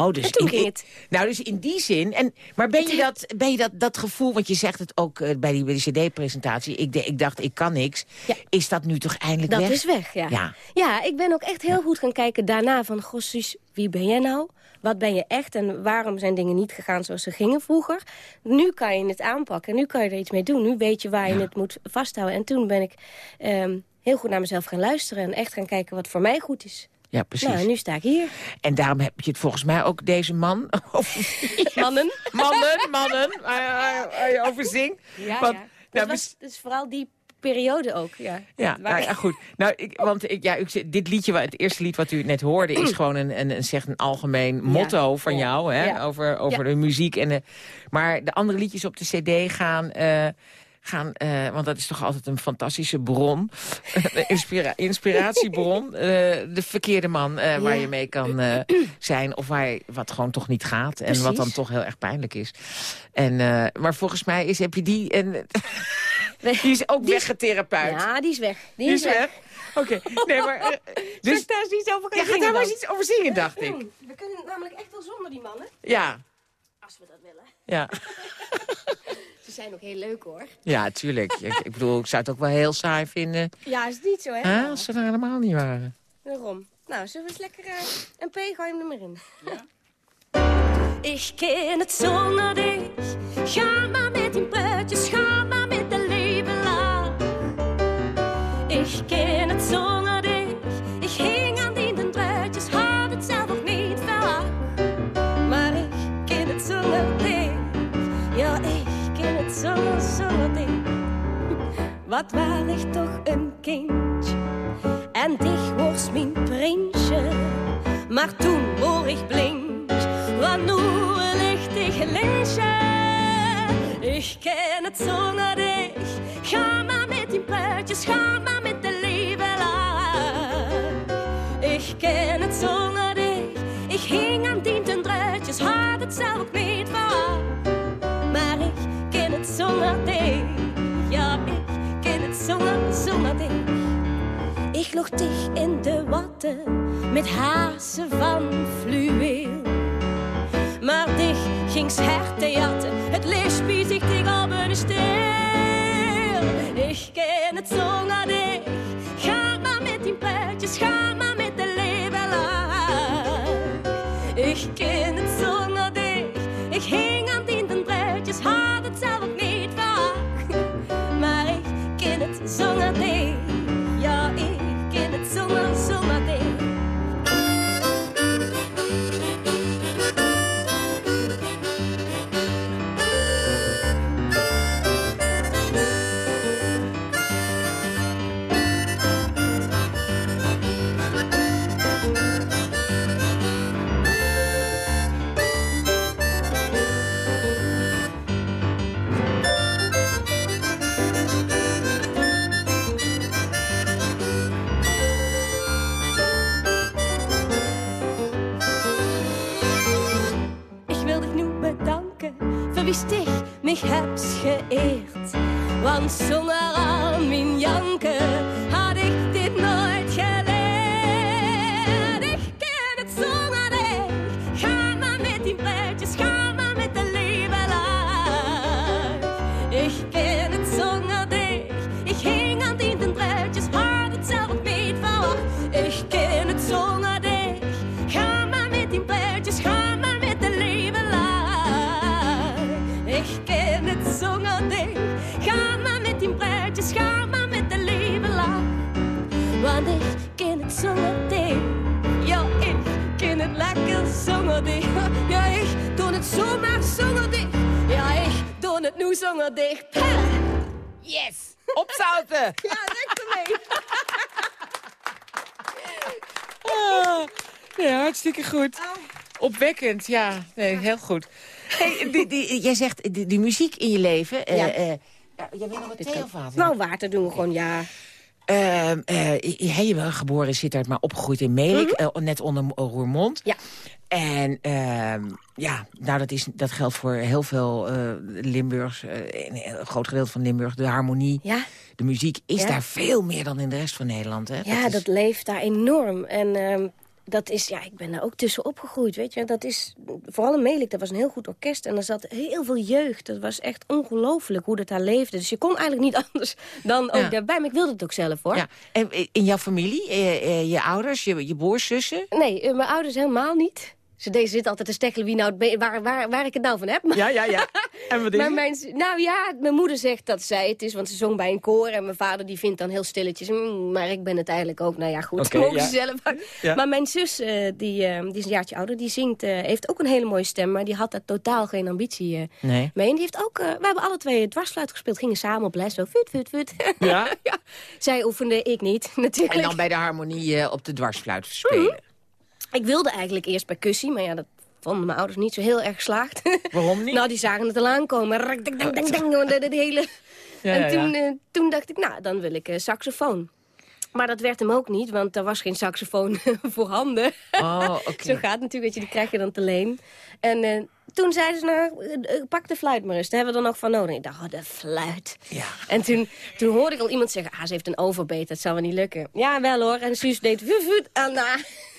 Oh, dus En toen in, ging in- het. Nou, dus in die zin. En, maar ben je, dat, ben je dat, dat gevoel, want je zegt het ook eh, bij die, bij die cd-presentatie... Ik, ik dacht, ik kan niks. Ja. Is dat nu toch eindelijk Dat weg? is weg, ja. Ja. ja. ik ben ook echt heel goed gaan kijken daarna van... Goh, Suus, wie ben jij nou? Wat ben je echt? En waarom zijn dingen niet gegaan zoals ze gingen vroeger? Nu kan je het aanpakken. Nu kan je er iets mee doen. Nu weet je waar je het moet vasthouden. En toen ben ik ehm, heel goed naar mezelf gaan luisteren... en echt gaan kijken wat voor mij goed is. Ja, precies. Nou, nu sta ik hier. En daarom heb je het volgens mij ook deze man... Mannen. mannen, mannen, waar je- waar je over zingt. Ja, Want, ja. nou, mis- was dus vooral die periode ook, ja. Ja, nou goed. Nou, ik, want ik, ja, ik, dit liedje, het eerste lied wat u net hoorde... is gewoon een, een, een, zeg, een algemeen motto van jou, hè? ja. Over, over de muziek. En de, maar de andere liedjes op de cd gaan... eh, gaan eh, want dat is toch altijd een fantastische bron. Een inspira inspiratiebron. eh, de verkeerde man eh, waar Ja. je mee kan eh, zijn. Of waar je, wat gewoon toch niet gaat. En wat dan toch heel erg pijnlijk is. En, eh, maar volgens mij is, heb je die... En, die is ook Die is- weggetherapeut. Ja, die is weg. Die, Die is weg. Oké, nee, maar... eh, Dus daar is iets over ja, gaan ga daar maar eens iets over zingen, dacht ik. We kunnen namelijk echt wel zonder die mannen. Ja, Als we dat willen. ja. Ze zijn ook heel leuk hoor. Ja, tuurlijk. Ik, ik bedoel, ik zou het ook wel heel saai vinden... Ja, is het niet zo hè? Als ze er helemaal niet waren. Waarom? Nou, zullen we eens lekker eh, een P, gooi hem er maar in. Ik ken het zonder dich. Ga maar met die praatjes, ga maar met de leven laag. Ik ken Wat waar ik toch een kindje. En dich was mijn prinsje. Maar toen word ik blind, want nu ligt ik lensje. Ik ken het zonder dich. Ga maar met die praatjes, ga maar met de laag. Ik ken het zonder dich. Ik hing aan tienten draadjes, had het zelf niet verwacht. Ik lag dicht in de watten met hazen van fluweel. Maar dicht ging herten jatten, het leespie zich tegen op een steel. Ik ken het zonder dich, wist mich hebt geëerd. Want zonder al mijn janken lekker zonder dich. Ja, ik doe het zomaar zonder dich. Ja, ik doe het nu zonder dich. Pah! Yes! Opzouten! Ja, lekker mee. Ah, ja, hartstikke goed. Opwekkend, ja. Nee, heel goed. Hey, die, die, jij zegt die, die muziek in je leven. eh, Ja. eh, ja, jij wil nog wat thee of water? Nou, water doen we gewoon, ja. Eh, jij je bent geboren in Sittard, maar opgegroeid in Melik. eh, net onder eh, Roermond. Ja. En ehm, ja, nou, dat, is, dat geldt voor heel veel eh Limburgs. eh, een groot gedeelte van Limburg. De harmonie, Ja, de muziek is Ja. daar veel meer dan in de rest van Nederland. Hè? ja is- dat leeft daar enorm. En ehm, dat is, ja, ik ben daar ook tussen opgegroeid, weet je. Dat is, vooral in Melik, dat was een heel goed orkest. En er zat heel veel jeugd. Dat was echt ongelooflijk hoe dat daar leefde. Dus je kon eigenlijk niet anders dan ook Ja. daarbij. Maar ik wilde het ook zelf, hoor. Ja. En eh, in jouw familie, eh, eh, je ouders, je, je broers, zussen? Nee, mijn ouders helemaal niet. Ze deze zitten altijd te stekkelen wie nou, het waar, waar, waar ik het nou van heb. Maar, Ja, ja, ja. En wat maar mijn, nou ja, mijn moeder zegt dat zij het is, want ze zong bij een koor. En mijn vader die vindt dan heel stilletjes, "Mm, maar ik ben het eigenlijk ook. Nou ja, goed, Oké, mogen ja. ze zelf. Ja. Maar mijn zus, eh, die, eh, die is een jaartje ouder, die zingt, eh, heeft ook een hele mooie stem. Maar die had daar totaal geen ambitie eh, Nee. mee. En die heeft ook, we hebben alle twee dwarsfluit gespeeld, gingen samen op les. Zo, fut, fut, fut. Ja? ja. Zij oefende, ik niet, natuurlijk. En dan bij de harmonie op de dwarsfluit spelen. Ik wilde eigenlijk eerst percussie, maar ja, dat vonden mijn ouders niet zo heel erg geslaagd. Waarom niet? nou, die zagen het al aankomen. Rak, de, de, de hele... Ja, en toen, ja. eh, toen dacht ik, nou, dan wil ik eh, saxofoon. Maar dat werd hem ook niet, want er was geen saxofoon voorhanden. Oh, oké. Zo gaat het natuurlijk, dat je die krijg je dan te leen. En eh, toen zeiden ze, nou, pak de fluit maar eens. Daar hebben we dan nog van nodig. Ik dacht, oh, de fluit. Ja. En toen, toen hoorde ik al iemand zeggen, ah, ze heeft een overbeet, dat zal wel niet lukken. Ja, wel hoor. En Suus deed vut, vut, en.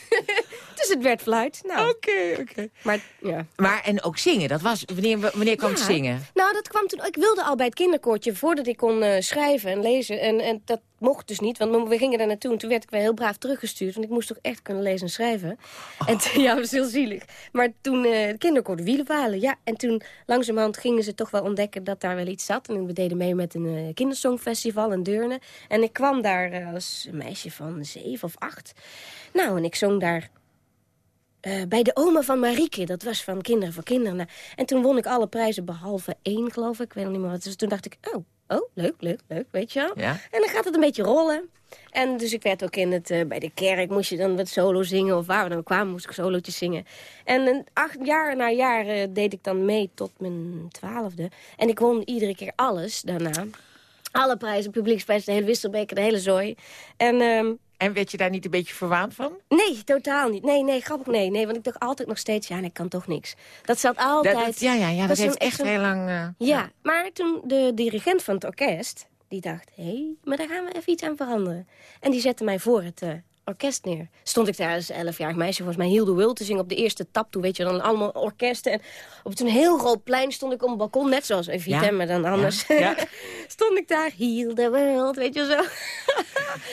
dus het werd fluit. Nou, Oké, oké. maar ja. Maar en ook zingen, dat was... Wanneer, wanneer kwam het zingen? Nou, dat kwam toen. Ik wilde al bij het kinderkoortje voordat ik kon eh, schrijven en lezen. En, en dat mocht dus niet, want we gingen daar naartoe. En toen werd ik weer heel braaf teruggestuurd. Want ik moest toch echt kunnen lezen en schrijven. En toen, ja, dat was heel zielig. Maar toen eh het kinderkoor de wielenpalen. Ja, en toen langzamerhand gingen ze toch wel ontdekken dat daar wel iets zat. En we deden mee met een eh, kindersongfestival in Deurne. En ik kwam daar eh, als een meisje van zeven of acht. Nou, en ik zong daar bij de oma van Marieke. Dat was van Kinderen voor Kinderen. Nou, En toen won ik alle prijzen behalve één, geloof ik. Ik weet nog niet meer wat. Dus toen dacht ik, oh, oh leuk, leuk, leuk, weet je wel. Ja. En dan gaat het een beetje rollen. En dus ik werd ook in het, eh, bij de kerk, moest je dan wat solo zingen. Of waar we dan kwamen, moest ik solootjes zingen. En een acht jaar na jaar eh, deed ik dan mee tot mijn twaalfde. En ik won iedere keer alles daarna. Alle prijzen, publieksprijzen, de hele wisselbeker, de hele zooi. En... ehm, En werd je daar niet een beetje verwaand van? Nee, totaal niet. Nee, nee, grappig nee. Nee, want ik dacht altijd nog steeds, ja, nee, ik kan toch niks. Dat zat altijd... Dat, dat- ja, ja, ja, dat, is heeft echt heel lang... eh, Ja, maar toen de dirigent van het orkest, die dacht, hé, hey, maar daar gaan we even iets aan veranderen. En die zette mij voor het eh, orkest neer. Stond ik daar als elfjarig meisje, volgens mij Hilde Will te zingen op de eerste tap. Toen weet je dan allemaal orkesten. En op zo'n heel groot plein stond ik op een balkon, net zoals Evita, Ja. maar dan anders. Ja. stond ik daar, Heal the World, weet je zo.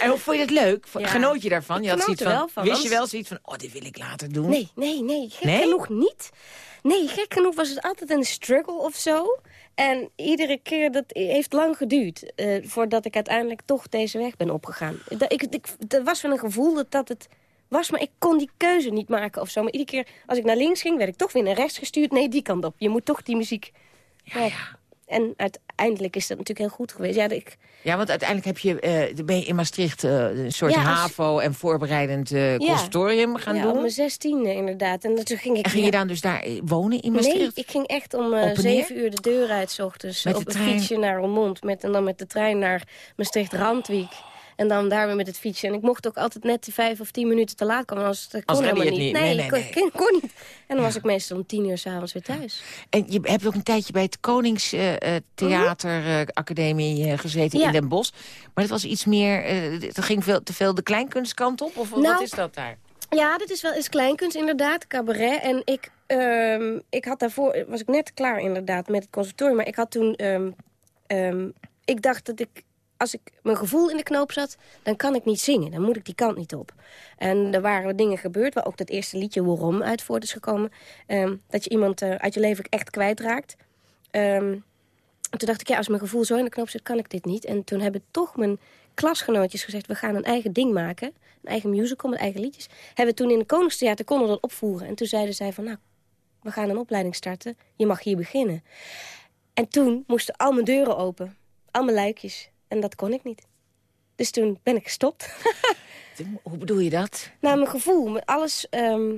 En hoe vond je dat leuk? Genoot je daarvan? Je had zoiets van, wel van, wist je wel zoiets van, oh, dit wil ik later doen? Nee, nee, nee. Gek Nee? genoeg niet. Nee, gek genoeg was het altijd een struggle of zo. En iedere keer, dat heeft lang geduurd... eh, voordat ik uiteindelijk toch deze weg ben opgegaan. Dat, ik, ik, er was wel een gevoel dat, dat het was, maar ik kon die keuze niet maken of zo. Maar iedere keer als ik naar links ging, werd ik toch weer naar rechts gestuurd. Nee, die kant op. Je moet toch die muziek... Ja, ja. En uiteindelijk is dat natuurlijk heel goed geweest. Ja, ik, Ja, want uiteindelijk heb je, eh, ben je in Maastricht eh, een soort Ja, als- HAVO en voorbereidend eh conservatorium gaan ja, doen. op mijn zestiende inderdaad. En toen ging ik... En ging je ja, dan dus daar wonen in Maastricht? Nee, ik ging echt om zeven uur de deur uit 's ochtends. Met op een trein? fietsje naar Roermond. Met, en dan met de trein naar Maastricht-Randwiek. En dan daar weer met het fietsen. En ik mocht ook altijd net die vijf of tien minuten te laat komen. Anders kon Als helemaal redde je niet. niet. Nee, Nee, kon, kon niet. En dan was ik meestal om tien uur s'avonds weer thuis. En je hebt ook een tijdje bij het Koningstheateracademie uh, gezeten Ja. in Den Bosch. Maar dat was iets meer, eh dat ging veel, te veel de kleinkunstkant op? Of wat Nou, is dat daar? Ja, dit is wel is kleinkunst inderdaad, cabaret. En ik, ehm, ik had daarvoor, was ik net klaar inderdaad met het conservatorium. Maar ik had toen, ehm, ehm, ik dacht dat ik, als ik mijn gevoel in de knoop zat, dan kan ik niet zingen. Dan moet ik die kant niet op. En er waren dingen gebeurd, waar ook dat eerste liedje Waarom uit voort is gekomen. ehm, dat je iemand eh, uit je leven echt kwijtraakt. En toen dacht ik, ja, als mijn gevoel zo in de knoop zit, kan ik dit niet. En toen hebben toch mijn klasgenootjes gezegd... we gaan een eigen ding maken, een eigen musical met eigen liedjes. Hebben we toen in het Koningstheater konden dat opvoeren. En toen zeiden zij van, nou, we gaan een opleiding starten. Je mag hier beginnen. En toen moesten al mijn deuren open. Al mijn luikjes. En dat kon ik niet. Dus toen ben ik gestopt. Hoe bedoel je dat? Nou, mijn gevoel, met alles... ehm,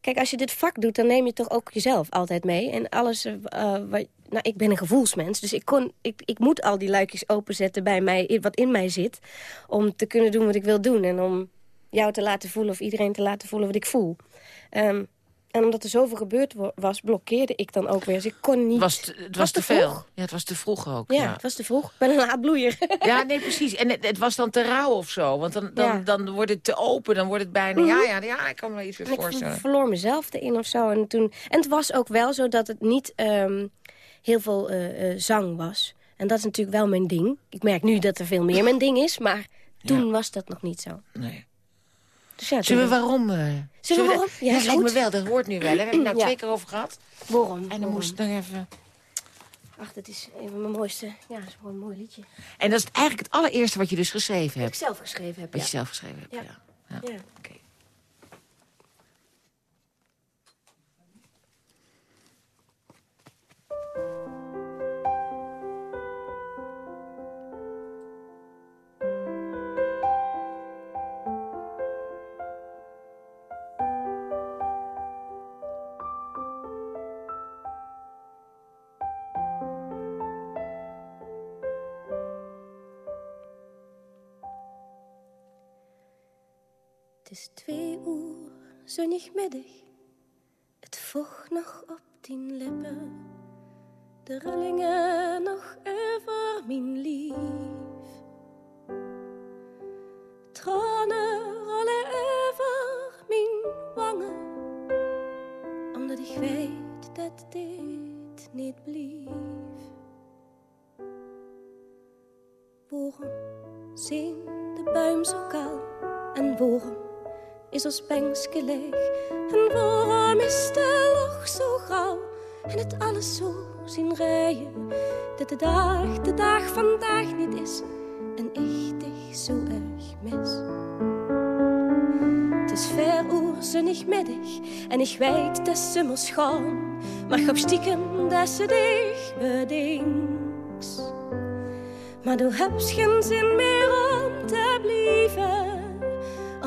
Kijk, als je dit vak doet, dan neem je toch ook jezelf altijd mee. En alles, eh, eh, wat, nou, ik ben een gevoelsmens, dus ik, kon, ik, ik moet al die luikjes openzetten bij mij, wat in mij zit. Om te kunnen doen wat ik wil doen. En om jou te laten voelen of iedereen te laten voelen wat ik voel. Ehm, en omdat er zoveel gebeurd wa- was, blokkeerde ik dan ook weer. Dus ik kon niet... Was het, het was, Was te te veel. vroeg. Ja, het was te vroeg ook. ja, Ja, het was te vroeg. Ik ben een laadbloeier. ja nee, precies. En het, het was dan te rauw of zo. Want dan, dan, Ja. Mhm. dan wordt het te open. Dan wordt het bijna... Ja, ja, ja, ik kan me iets weer En ik ver- voorstellen. verloor mezelf erin of zo. En, toen, en het was ook wel zo dat het niet ehm, heel veel eh, eh, zang was. En dat is natuurlijk wel mijn ding. Ik merk nu dat er veel meer mijn ding is, maar toen was dat nog niet zo. Nee. Dus ja, Zullen we waarom... eh, Zullen we waarom? dat- Ja, dat lijkt me wel. Dat hoort nu wel. Hè. We hebben het nou Ja. twee keer over gehad. waarom? En dan waarom? moest dan even... Ach, dat is een van mijn mooiste... Ja, dat is gewoon een mooi liedje. En dat is eigenlijk het allereerste wat je dus geschreven Dat ik hebt. zelf geschreven heb, Wat je zelf geschreven hebt, ja. Ja. Oké. Twee uur, zonnig middag. Het vocht nog op tien lippen. De rillingen nog over mijn lief. Tranen rollen over mijn wangen. Omdat ik weet dat dit niet blief. Waarom zijn de buim zo kaal en waarom is ons bankske leeg? En waarom is de lach zo gauw en het alles zo zien rijden? Dat de dag, de dag vandaag niet is en ik dich zo erg mis. Het is ver oer zonnig middag en ik weet dat ze me schoon, maar heb stiekem dat ze dich bedenkt. Maar du hebt geen zin meer om te blijven,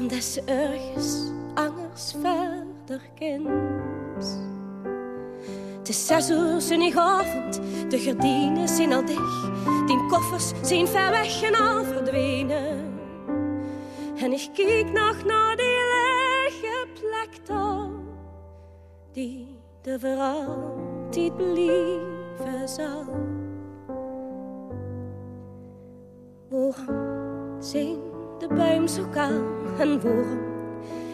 omdat ze ergens anders verder kent. Het is zes uur zonnigavond, de gardinen zijn al dicht, die koffers zijn ver weg en al verdwenen. En ik kijk nog naar die lege plek die voor altijd blijven zal. Waarom zijn de buim zo kaal en waarom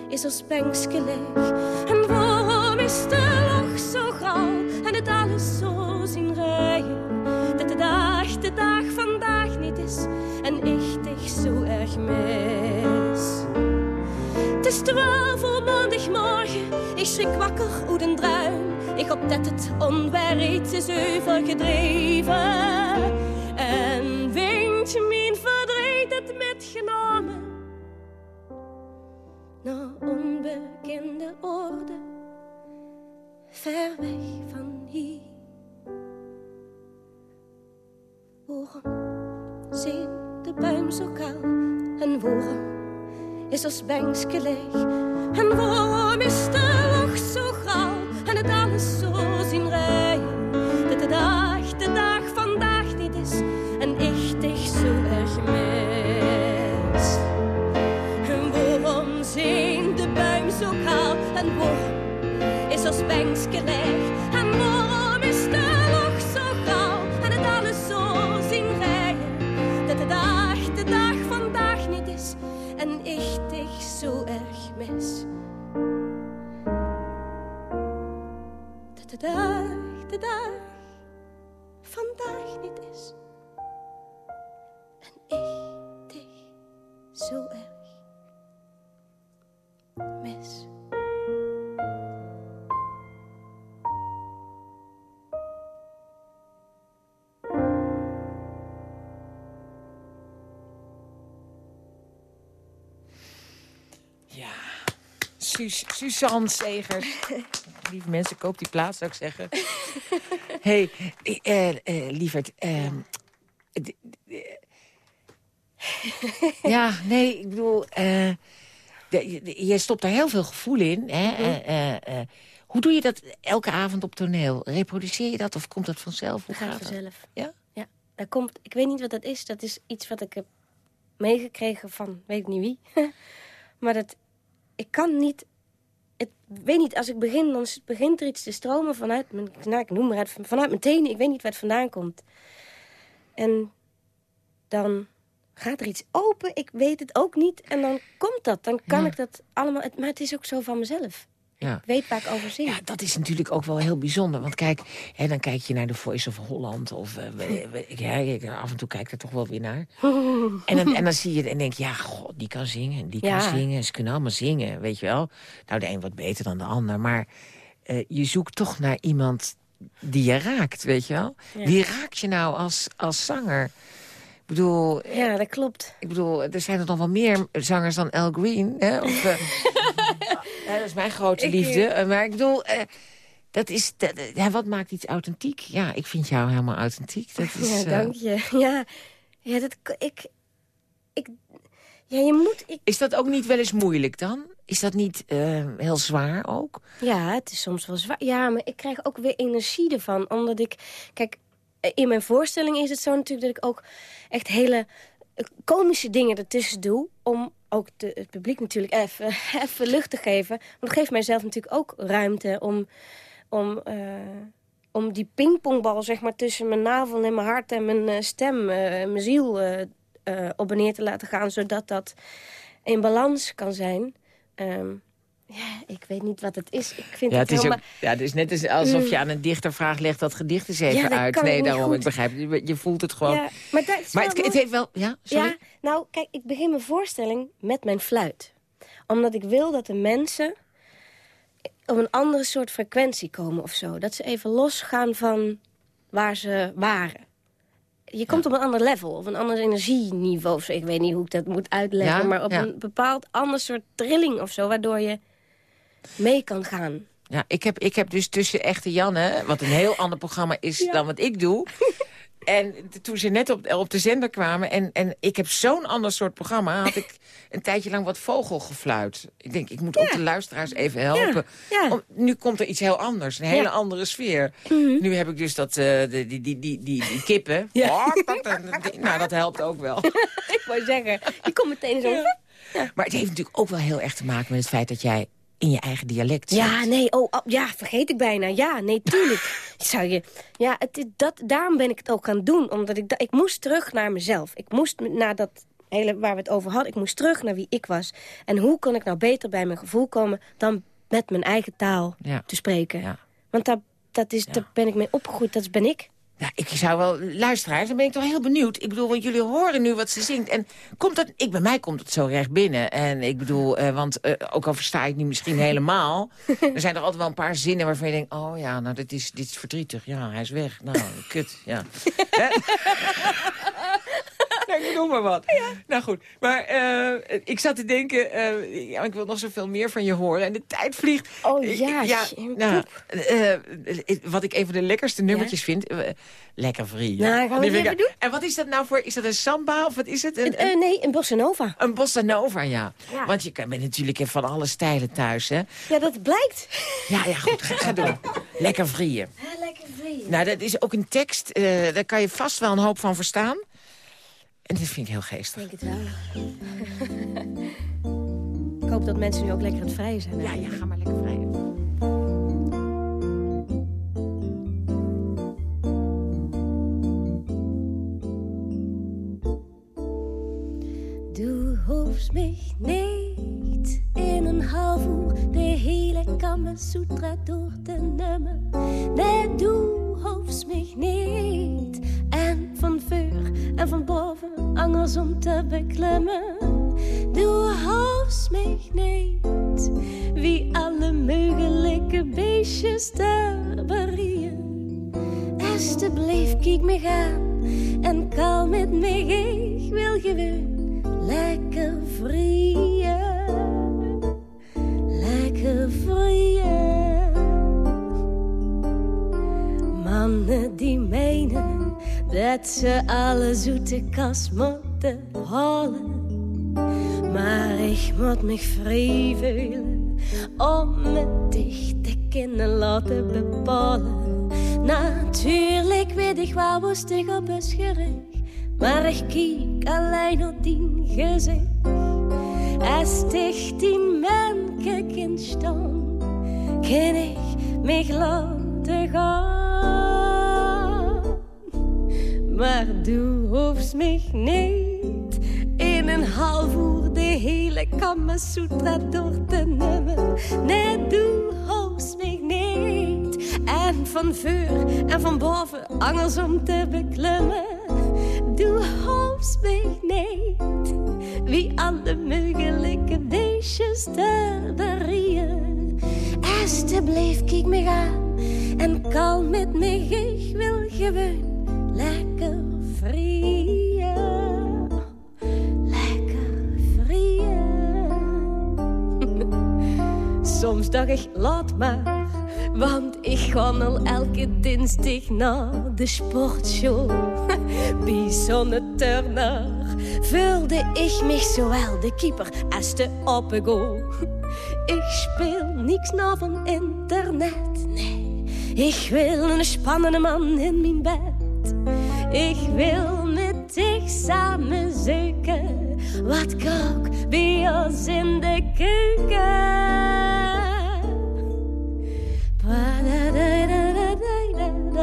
is ons bankske leeg? En waarom is de lach zo grauw en het alles zo zien rijden? Dat de dag, de dag vandaag niet is en ik dich zo erg mis. Het is twaalf voor maandagmorgen, ik schrik wakker uit een druim. Ik hoop dat het onweer is overgedreven. Is ons bankske leeg? En waarom Suzanne Segers. Lieve mensen, koop die plaats, zou ik zeggen. hey, eh, eh, lieverd. ehm, ja, nee, ik bedoel... eh, de- de- je stopt daar heel veel gevoel in. Hè? Eh, eh, eh, hoe doe je dat elke avond op toneel? Reproduceer je dat of komt dat vanzelf? Hoe Dat gaat vanzelf. Ja? Ja, dat komt, ik weet niet wat dat is. Dat is iets wat ik heb meegekregen van, weet ik niet wie. maar dat, ik kan niet, weet niet, als ik begin, dan begint er iets te stromen vanuit mijn, nou, ik noem maar het, vanuit mijn tenen. Ik weet niet waar het vandaan komt. En dan gaat er iets open, ik weet het ook niet. En dan komt dat, dan kan Ja. ik dat allemaal, maar het is ook zo van mezelf. Ja. Weet waar ik over zing. Ja, dat is natuurlijk ook wel heel bijzonder. Want kijk, hè, dan kijk je naar de Voice of Holland. Of eh, ja, ik- af en toe kijk ik er toch wel weer naar. En dan, en dan zie je en denk je, ja, god, die kan zingen, die kan zingen. Ze kunnen allemaal zingen, weet je wel. Nou, de een wat beter dan de ander. Maar eh, je zoekt toch naar iemand die je raakt, weet je wel. Wie raakt je nou als, als zanger? Ik bedoel, eh, Ja, dat klopt. ik bedoel, er zijn er nog wel meer zangers dan Al Green. Hè? Of, eh, ja, dat is mijn grote Ik, liefde. Eh, Maar ik bedoel, eh, dat is, dat, eh, ja, wat maakt iets authentiek? Ja, ik vind jou helemaal authentiek. Dat is, Ja, eh, dank je. Ja, ja dat, ik, ik, ja, je moet, ik, is dat ook niet wel eens moeilijk dan? Is dat niet eh, heel zwaar ook? ja, het is soms wel zwaar. Ja, maar ik krijg ook weer energie ervan, omdat ik, kijk, in mijn voorstelling is het zo natuurlijk dat ik ook echt hele eh, komische dingen ertussen doe, om ook de, het publiek natuurlijk even, even lucht te geven. Want dat geeft mijzelf natuurlijk ook ruimte om, om, eh, om die pingpongbal zeg maar, tussen mijn navel en mijn hart en mijn eh, stem, eh, mijn ziel op en neer te laten gaan, zodat dat in balans kan zijn. Ehm, ja, ik weet niet wat het is. Ik vind Ja, het, het is, helemaal... ook, ja, het is net als- alsof je aan een dichter vraagt... leg dat gedicht eens even Mm. Ja, uit. ik Nee, daarom, goed. ik begrijp. Je, je voelt het gewoon. Ja, maar het, het heeft wel... Ja, sorry? Ja, nou, kijk, ik begin mijn voorstelling met mijn fluit. Omdat ik wil dat de mensen op een andere soort frequentie komen of zo. Dat ze even losgaan van waar ze waren. Je komt op een ander level, of een ander energieniveau. Of zo. Ik weet niet hoe ik dat moet uitleggen. Maar op een bepaald ander soort trilling of zo. Waardoor je mee kan gaan. Ja, ik heb, ik heb dus tussen Echte Janne, wat een heel ander programma is Ja. dan wat ik doe... En toen ze net op, op de zender kwamen... en, en ik heb zo'n ander soort programma... had ik een tijdje lang wat vogelgefluit. Ik denk, ik moet ook de luisteraars even helpen. ja. Om- nu komt er iets heel anders, een hele. Mhm. andere sfeer. Nu heb ik dus dat, de, die, die, die, die, die kippen. Ja. Oh, dat, dat- nou, dat helpt ook wel. ik wou zeggen, je komt meteen zo... Maar het heeft natuurlijk ook wel heel erg te maken met het feit... dat jij in je eigen dialect Ja, nee, oh, oh, ja, vergeet ik bijna. Ja, nee, tuurlijk. Zou je, ja, het, is- dat, daarom ben ik het ook gaan doen. Omdat ik, ik moest terug naar mezelf. Ik moest naar dat hele waar we het over hadden. Ik moest terug naar wie ik was. En hoe kon ik nou beter bij mijn gevoel komen... dan met mijn eigen taal Ja. te spreken. Ja. Want daar, dat is, daar ben ik mee opgegroeid. Dat ben ik. Ja, ik zou wel, luisteraars, dan ben ik toch heel benieuwd. Ik bedoel, want jullie horen nu wat ze zingt. En komt dat, ik, bij mij komt het zo recht binnen. En ik bedoel, eh, want eh, ook al versta ik het niet misschien helemaal... er zijn er altijd wel een paar zinnen waarvan je denkt... oh ja, nou, dit is, dit is verdrietig. Ja, hij is weg. Nou, kut, ja. Ik noem maar wat. Nou goed, maar eh, ik zat te denken... eh, ja, ik wil nog zoveel meer van je horen. En de tijd vliegt. Oh ja, ja nou, eh, wat ik een van de lekkerste nummertjes vind... lekker vrij. Nou, gaan we even doen? En wat is dat nou voor... Is dat een samba of wat is het? Een, een, nee, een bossa nova. een bossa nova, ja. Want je kan- bent natuurlijk in van alle stijlen thuis, hè? Ja, dat blijkt. Ja, ja, goed, ga, ga doen. Lekker vrieën. lekker. Nou, dat is ook een tekst, daar kan je vast wel een hoop van verstaan. En dit vind ik heel geestig. denk het wel. Kom hoop dat mensen nu ook lekker aan het vrijen zijn. Ja, ja, ga maar lekker vrijen. Hoefst mich niet in een half uur de hele Kammersutra door te nemen. Nee, du En kalm met me. Ik wil gewoon lekker vrieën. Lekker vrieën. Mannen die menen dat ze alle zoete kas moeten halen. Maar ik moet me vrij ik wel hoe stig op gericht, maar ik kijk alleen op die gezicht. Als dicht die mensen kind staan, kan ik mich laten gaan. Maar du hoefst mich niet in een half uur de hele Kamasutra door te nemen. Nee, du hoefst mich niet. En van voor en van boven angels om te beklimmen. Hoefst mich niet. Wie alle mogelijke beestjes te berieën. Alsjeblieft, kijk me aan en kalm met me. Ik wil gewoon lekker vrieën. Lekker vrieën. Soms dacht ik, laat maar. Want ik al elke dinsdag naar de sportshow. Bij Turner vulde ik mich zowel de keeper als de opgo. Ik speel niks na van internet, nee. Ik wil een spannende man in mijn bed. Ik wil met dich samen zoeken. Wat kook bij ons in de keuken.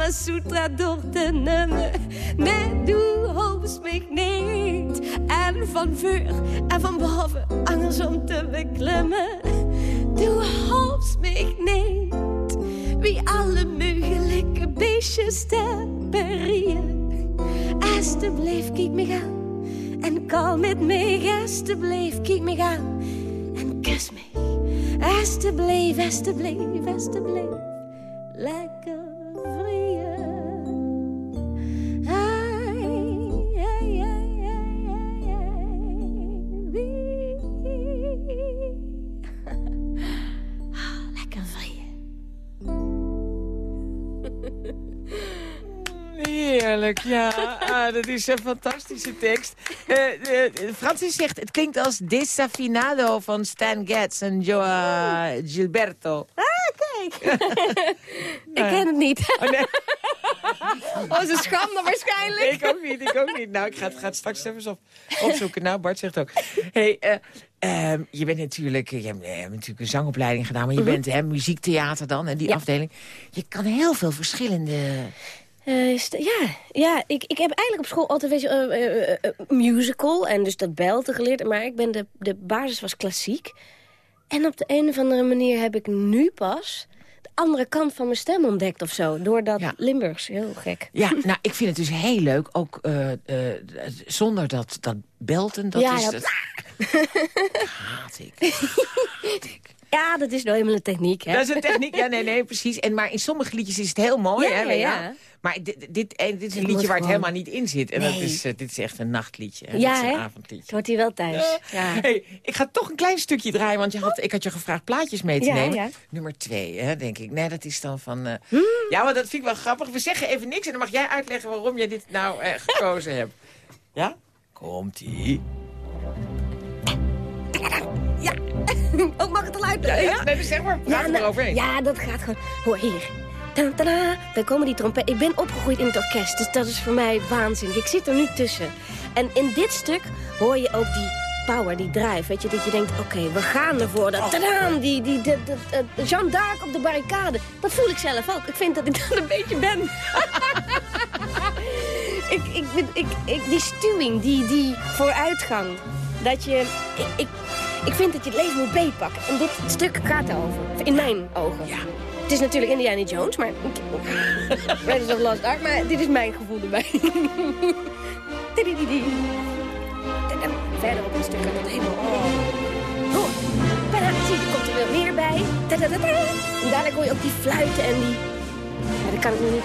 hele Kamasutra door te nemen. Du hoefst mich niet. En van voor en van boven angels om te beklimmen. Hoefst mich niet. Wie alle mogelijke beestjes te berieën. Alsjeblieft, kijk me aan. En kalm met me, alsjeblieft, kijk me aan. En kus me. Alsjeblieft, alsjeblieft, alsjeblieft. Lekker Heerlijk, ja. Ah, dat is een fantastische tekst. Eh, Francis zegt, het klinkt als Desafinado van Stan Getz en Joa Gilberto. Ah, kijk. ik ken het niet. Oh, nee. Oh, is een schande waarschijnlijk. ik ook niet, ik ook niet. Nou, ik ga het, ga het straks even op, opzoeken. Nou, Bart zegt ook. Hey, eh, ehm, je bent natuurlijk, je hebt, je hebt natuurlijk een zangopleiding gedaan, maar je bent hè, muziektheater dan en die Ja. afdeling. Je kan heel veel verschillende... Eh, ja, ja ik, ik heb eigenlijk op school altijd weet je, eh, eh, musical en dus dat belten geleerd. Maar ik ben de, de basis was klassiek. En op de een of andere manier heb ik nu pas de andere kant van mijn stem ontdekt of zo. Door dat Ja. Limburgs. Heel gek. Ja, nou, ik vind het dus heel leuk, ook zonder dat, dat belten. Dat Ja, is, dat- dat haat ik. Haat ik. Ja, dat is nou helemaal een techniek, hè? Dat is een techniek, ja, nee, nee, precies. En, maar in sommige liedjes is het heel mooi, Ja, hè, ja, ja. Maar dit, dit, en dit is een liedje waar het helemaal niet in zit. En dat is, eh, dit is echt een nachtliedje. Hè? Ja, dit is een avondliedje. Het wordt hier wel thuis. Ja. Hey, ik ga toch een klein stukje draaien, want je had, ik had je gevraagd plaatjes mee te Ja, nemen. ja. Nummer twee, hè, denk ik. Nee, dat is dan van... eh, Hmm. Ja, maar dat vind ik wel grappig. We zeggen even niks en dan mag jij uitleggen waarom jij dit nou eh, gekozen hebt. Ja? Komt-ie. Ook mag het al uit. Ja, ja, nee, zeg maar, praat er maar nou, overheen. ja, dat gaat gewoon. Hoor hier. Ta -tada, dan komen die trompetten. Ik ben opgegroeid in het orkest, dus dat is voor mij waanzinnig. Ik zit er nu tussen. En in dit stuk hoor je ook die power, die drive. Weet je, dat je denkt, oké, we gaan ervoor. Dat, tadaan, die, die, de, de, de- Jeanne d'Arc op de barricade. Dat voel ik zelf ook. Ik vind dat ik dat een beetje ben. ik, ik, ik, ik, die stuwing, die, die vooruitgang. Dat je... Ik, ik, ik vind dat je het leven moet beetpakken. En dit stuk gaat daarover. In mijn ogen. Ja. Het is natuurlijk Indiana Jones, maar... Raiders of Lost Ark, maar dit is mijn gevoel erbij. En verder op een stuk gaat het helemaal... Oh. Oh. Bijna, zie je, er komt er weer meer bij. En dadelijk hoor je ook die fluiten en die... Ja, dat kan ik nu niet.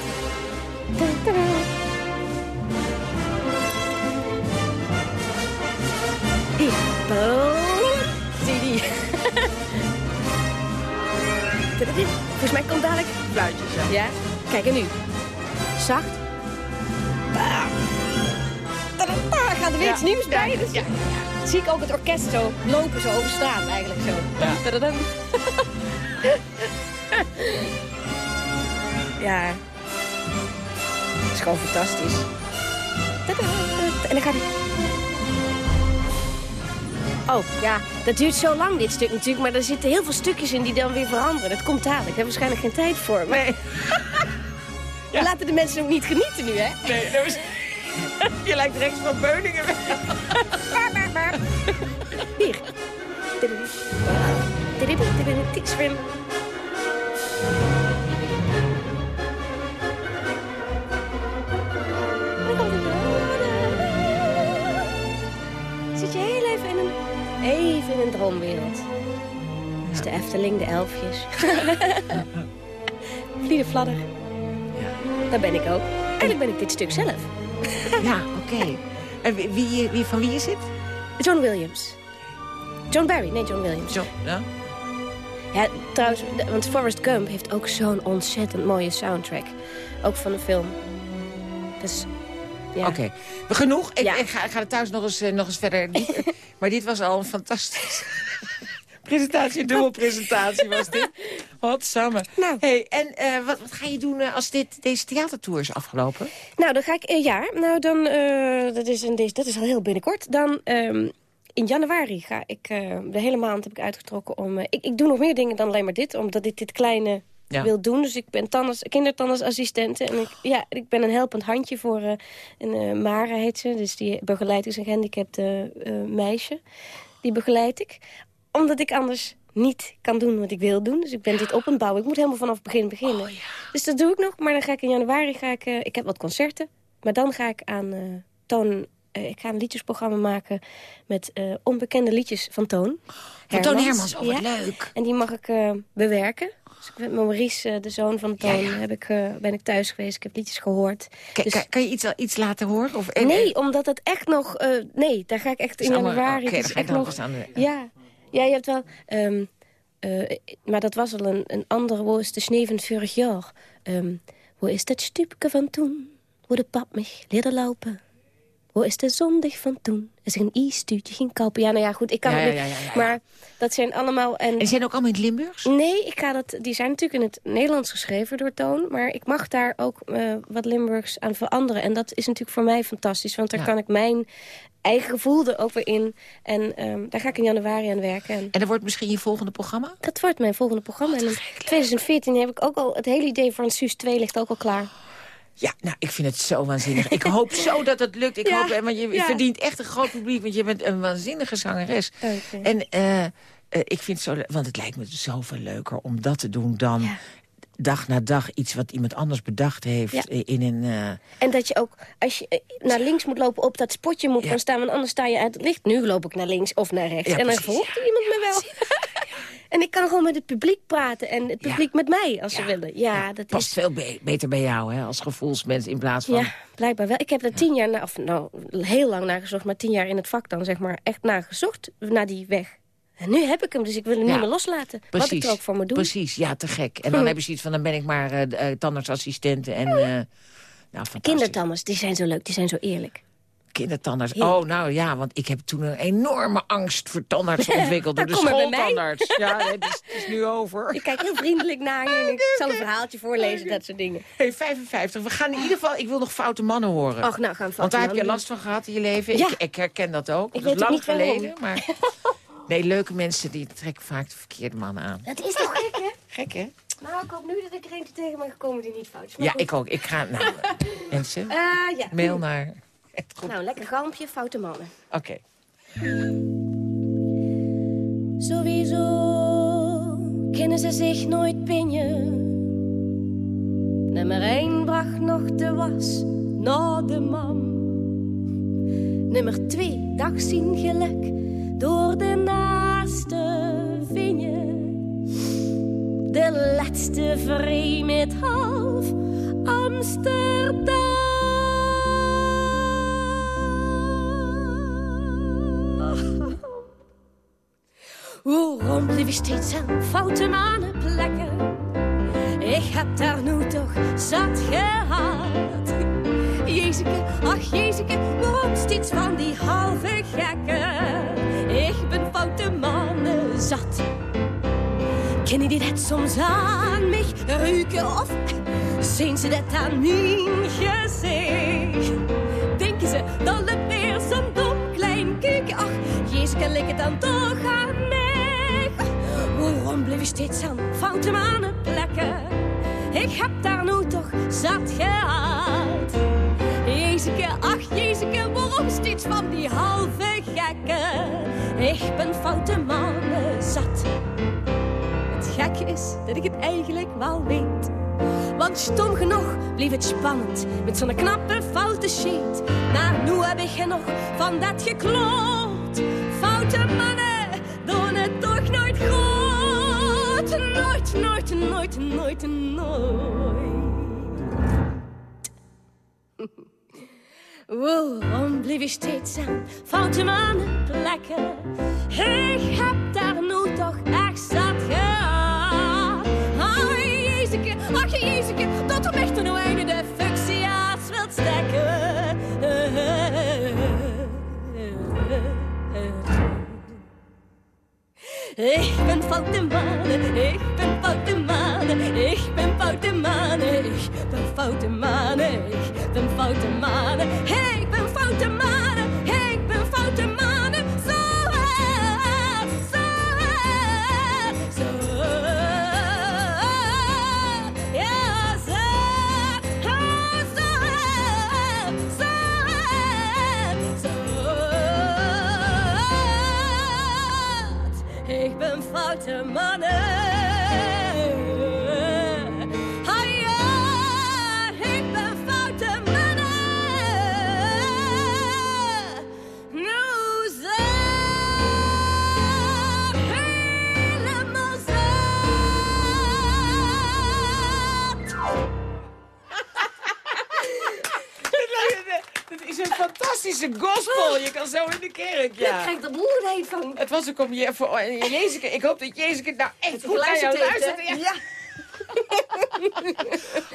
Tadada. Volgens mij komt dadelijk... Fluitjes, ja. Ja? Kijk, en nu? Zacht. Ah. Tadada, gaat er weer Ja. iets nieuws bij. Dus ja, zie ik ook het orkest zo lopen, zo over straat eigenlijk zo. Ja. Ja. Het is gewoon fantastisch. En dan gaat hij... Oh, ja, dat duurt zo lang dit stuk natuurlijk, maar er zitten heel veel stukjes in die dan weer veranderen. Dat komt dadelijk, ik heb waarschijnlijk geen tijd voor. Maar Nee. we laten de mensen ook niet genieten nu, hè? Nee, dat was... Je lijkt rechts van Beuningen. Hier. Je een droomwereld. De Efteling, de elfjes. Vlieder fladder. Ja. Daar ben ik ook. Eigenlijk ben ik dit stuk zelf. Ja, oké. En wie, wie, van wie is het? John Williams. John Barry, nee, John Williams. John, ja? Ja, trouwens, want Forrest Gump heeft ook zo'n ontzettend mooie soundtrack. Ook van de film. Dus, ja. Oké. Genoeg. Ik, Ja. ik, ga, ik ga er thuis nog eens, eh, nog eens verder. maar dit was al een fantastische presentatie. Een dubbel presentatie was dit. Wat samen. Nou. Hey, en eh, wat, wat ga je doen eh, als dit, deze theatertour is afgelopen? Nou, dan ga ik, eh, ja, nou dan, dat, is een, dat is al heel binnenkort. Dan, ehm, in januari ga ik, de hele maand heb ik uitgetrokken om... ik, ik doe nog meer dingen dan alleen maar dit, omdat ik dit kleine Ja. wil doen. Dus ik ben tandarts, kindertandartsassistent. En ik, ja, ik ben een helpend handje voor eh, een Mara heet ze. Dus die begeleidt is een gehandicapte eh, meisje. Die begeleid ik. Omdat ik anders niet kan doen wat ik wil doen. Dus ik ben dit op en bouwen. Ik moet helemaal vanaf het begin beginnen. Dus dat doe ik nog. Maar dan ga ik in januari... Ga ik, ik heb wat concerten. Maar dan ga ik aan Toon... ik ga een liedjesprogramma maken met onbekende liedjes van Toon. Van Toon Hermans, oh wat Ja. leuk. En die mag ik bewerken. Dus ik ben met Maurice, eh, de zoon van Toon, Ja, ja. Heb ik, eh, ben ik thuis geweest. Ik heb liedjes gehoord. Kan, Dus- kan, je iets, iets laten horen? Of, en- nee, omdat het echt nog... eh, nee, daar ga ik echt in allemaal- januari... Oké, dan is ga je echt dan nog, pas aan de... ja. ja, je hebt wel... ehm, eh, maar dat was al een, een. Wo is de sneeuw van vorig jaar? Wo is dat stupke van toen? Wo de pap mich leerde lopen? Wo is de zondag van toen? Is er een ijstuutje ging kopen? Ja, nou ja, goed, ik kan Ja, het ja, niet. ja. Maar dat zijn allemaal... En, En die zijn ook allemaal in het Limburgs? Nee, ik ga dat, die zijn natuurlijk in het Nederlands geschreven door Toon. Maar ik mag daar ook eh, wat Limburgs aan veranderen. En dat is natuurlijk voor mij fantastisch. Want daar kan ik mijn eigen gevoel er ook weer in. En ehm, daar ga ik in januari aan werken. En En dat wordt misschien je volgende programma? dat wordt mijn volgende programma. En in 2014 heb ik ook al... Het hele idee van Suus 2 ligt ook al klaar. Ja, nou, ik vind het zo waanzinnig. Ik hoop zo dat het lukt. Ik Ja, hoop, want je ja. verdient echt een groot publiek, want je bent een waanzinnige zangeres. En eh, eh, ik vind het zo, want het lijkt me zoveel leuker om dat te doen dan Ja. dag na dag iets wat iemand anders bedacht heeft Ja. in een. eh, En dat je ook, als je naar links moet lopen, op dat spotje moet gaan staan. Want anders sta je uit het licht. Nu loop ik naar links of naar rechts. En dan volgt iemand me wel. En ik kan gewoon met het publiek praten en het publiek met mij, als ze willen. Ja, dat Past is... veel be- beter bij jou, hè, als gevoelsmens in plaats van... Ja, blijkbaar wel. Ik heb er tien jaar, na, of nou, heel lang naar gezocht, maar tien jaar in het vak dan, zeg maar, echt naar gezocht, naar die weg. En nu heb ik hem, dus ik wil hem niet meer loslaten. Wat ik er ook voor moet doen. Precies, ja, te gek. En dan Hm. heb je zoiets van, dan ben ik maar eh, tandartsassistent en... eh nou. Kindertanders, die zijn zo leuk, die zijn zo eerlijk. Kindertandarts. Oh, nou ja, want ik heb toen een enorme angst voor tandarts ontwikkeld. door Dan de schooltandarts. Ja, het, is, het is nu over. Ik kijk heel vriendelijk naar je en ik zal een verhaaltje voorlezen, dat soort dingen. Hey, 55. We gaan in ieder geval... Ik wil nog foute mannen horen. Och, nou gaan we Want daar heb je last van gehad in je leven. Ja. Ik, ik herken dat ook. Ik dat is lang waarom. geleden. Maar... Nee, leuke mensen die trekken vaak de verkeerde mannen aan. Dat is toch gek, hè? Gek, hè? Nou, ik hoop nu dat ik er eentje tegen ben gekomen die niet fout is. Maar Ja, goed. ik ook. Ik ga... Nou, mensen, Eh, ja. mail naar... Goed. Nou, lekker galmpje, foute mannen. Oké. Sowieso kennen ze zich nooit pinjen. Nummer 1 bracht nog de was naar de mam. Nummer 2 dag zien gelek door de naaste vinje. De laatste vreemd met half Amsterdam. Blijf je steeds aan foute manenplekken? Ik heb daar nu toch zat gehad. Jezeke, ach Jezeke, waarom steeds van die halve gekken? Ik ben foute mannen zat. Kennen die dat soms aan mij ruiken of zien ze dat aan mijn gezicht? Denken ze dat het weer zo'n dom klein? Ach, Jezeke, lik het dan toch aan mij? Waarom blijf je steeds aan foute mannen plekken? Ik heb daar nu toch zat gehad. Jezeke, ach Jezeke, waarom steeds van die halve gekken? Ik ben foute mannen zat. Het gekke is dat ik het eigenlijk wel weet. Want stom genoeg bleef het spannend met zo'n knappe foute sheet. Maar nu heb ik genoeg van dat gekloot. Foute mannen nooit, nooit, nooit. Waarom bleef je steeds aan foute mannen plekken? Ik heb daar nu toch echt zat gehad. Ah, Jezeke, ach Jezeke, dat om echt een einde de functieaars wilt stekken. Ik ben foute mannen, ik ben foute mannen, ik ben foute mannen, ik ben foute mannen, ik ben foute mannen, ik ben foute Het was ook om je voor oh, Jezeke. Ik hoop dat Jezeke nou echt goed naar jou luistert. Ja.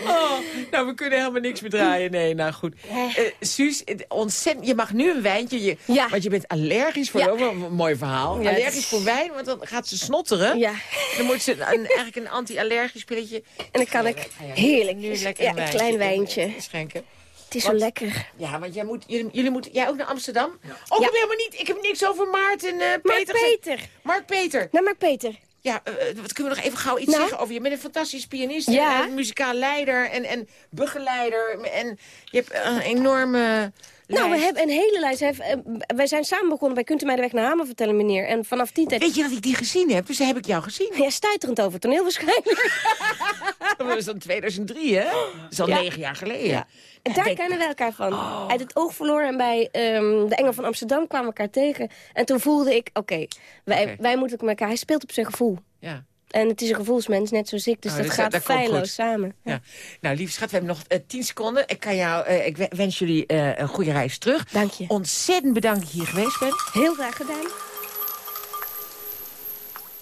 Oh, nou, we kunnen helemaal niks meer draaien. Nee, nou goed. Eh Suus, ontzettend, je mag nu een wijntje. Je, Ja. Want je bent allergisch voor Ja. ook een mooi verhaal. Ja, allergisch is- voor wijn, want dan gaat ze snotteren. Ja, Dan moet ze een, eigenlijk een anti-allergisch pilletje. en dan kan ik heerlijk. Nu lekker Ja, een klein wijntje. Schenken. Het is zo lekker. Ja, want jij, moet, jullie, jullie moeten... Jij ook naar Amsterdam? Oh, ik Ja. heb helemaal niet... Ik heb niks over Maarten uh, Mark Peter. gezegd. Peter. Mark Peter. Nou, Mark Peter. Ja, eh, eh, wat kunnen we nog even gauw iets Nou? zeggen over je? Je bent een fantastisch pianist Ja. en, en muzikaal leider en, en begeleider. En je hebt een enorme Nou, we hebben een hele lijst. Eh, wij zijn samen begonnen bij Kunt u mij de weg naar Hamer vertellen, meneer. En vanaf die tijd... Weet je dat ik die gezien heb? Dus heb ik jou gezien. Ja, stuiterend over toneel waarschijnlijk. Dat was dan 2003, hè? Dat is al Ja. negen jaar geleden. Ja. En daar kennen we elkaar van. Uit het oog verloren en bij ehm, de Engel van Amsterdam kwamen we elkaar tegen. En toen voelde ik, oké, wij, wij moeten elkaar... Hij speelt op zijn gevoel. Ja. En het is een gevoelsmens, net zoals ik. Dus ah, dat dus, eh, gaat feilloos samen. Ja. Nou, lieve schat, we hebben nog uh, tien seconden. Ik, kan jou, eh, ik wens jullie een goede reis terug. Dank je. Ontzettend bedankt dat je hier geweest bent. Heel graag gedaan.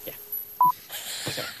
Ja.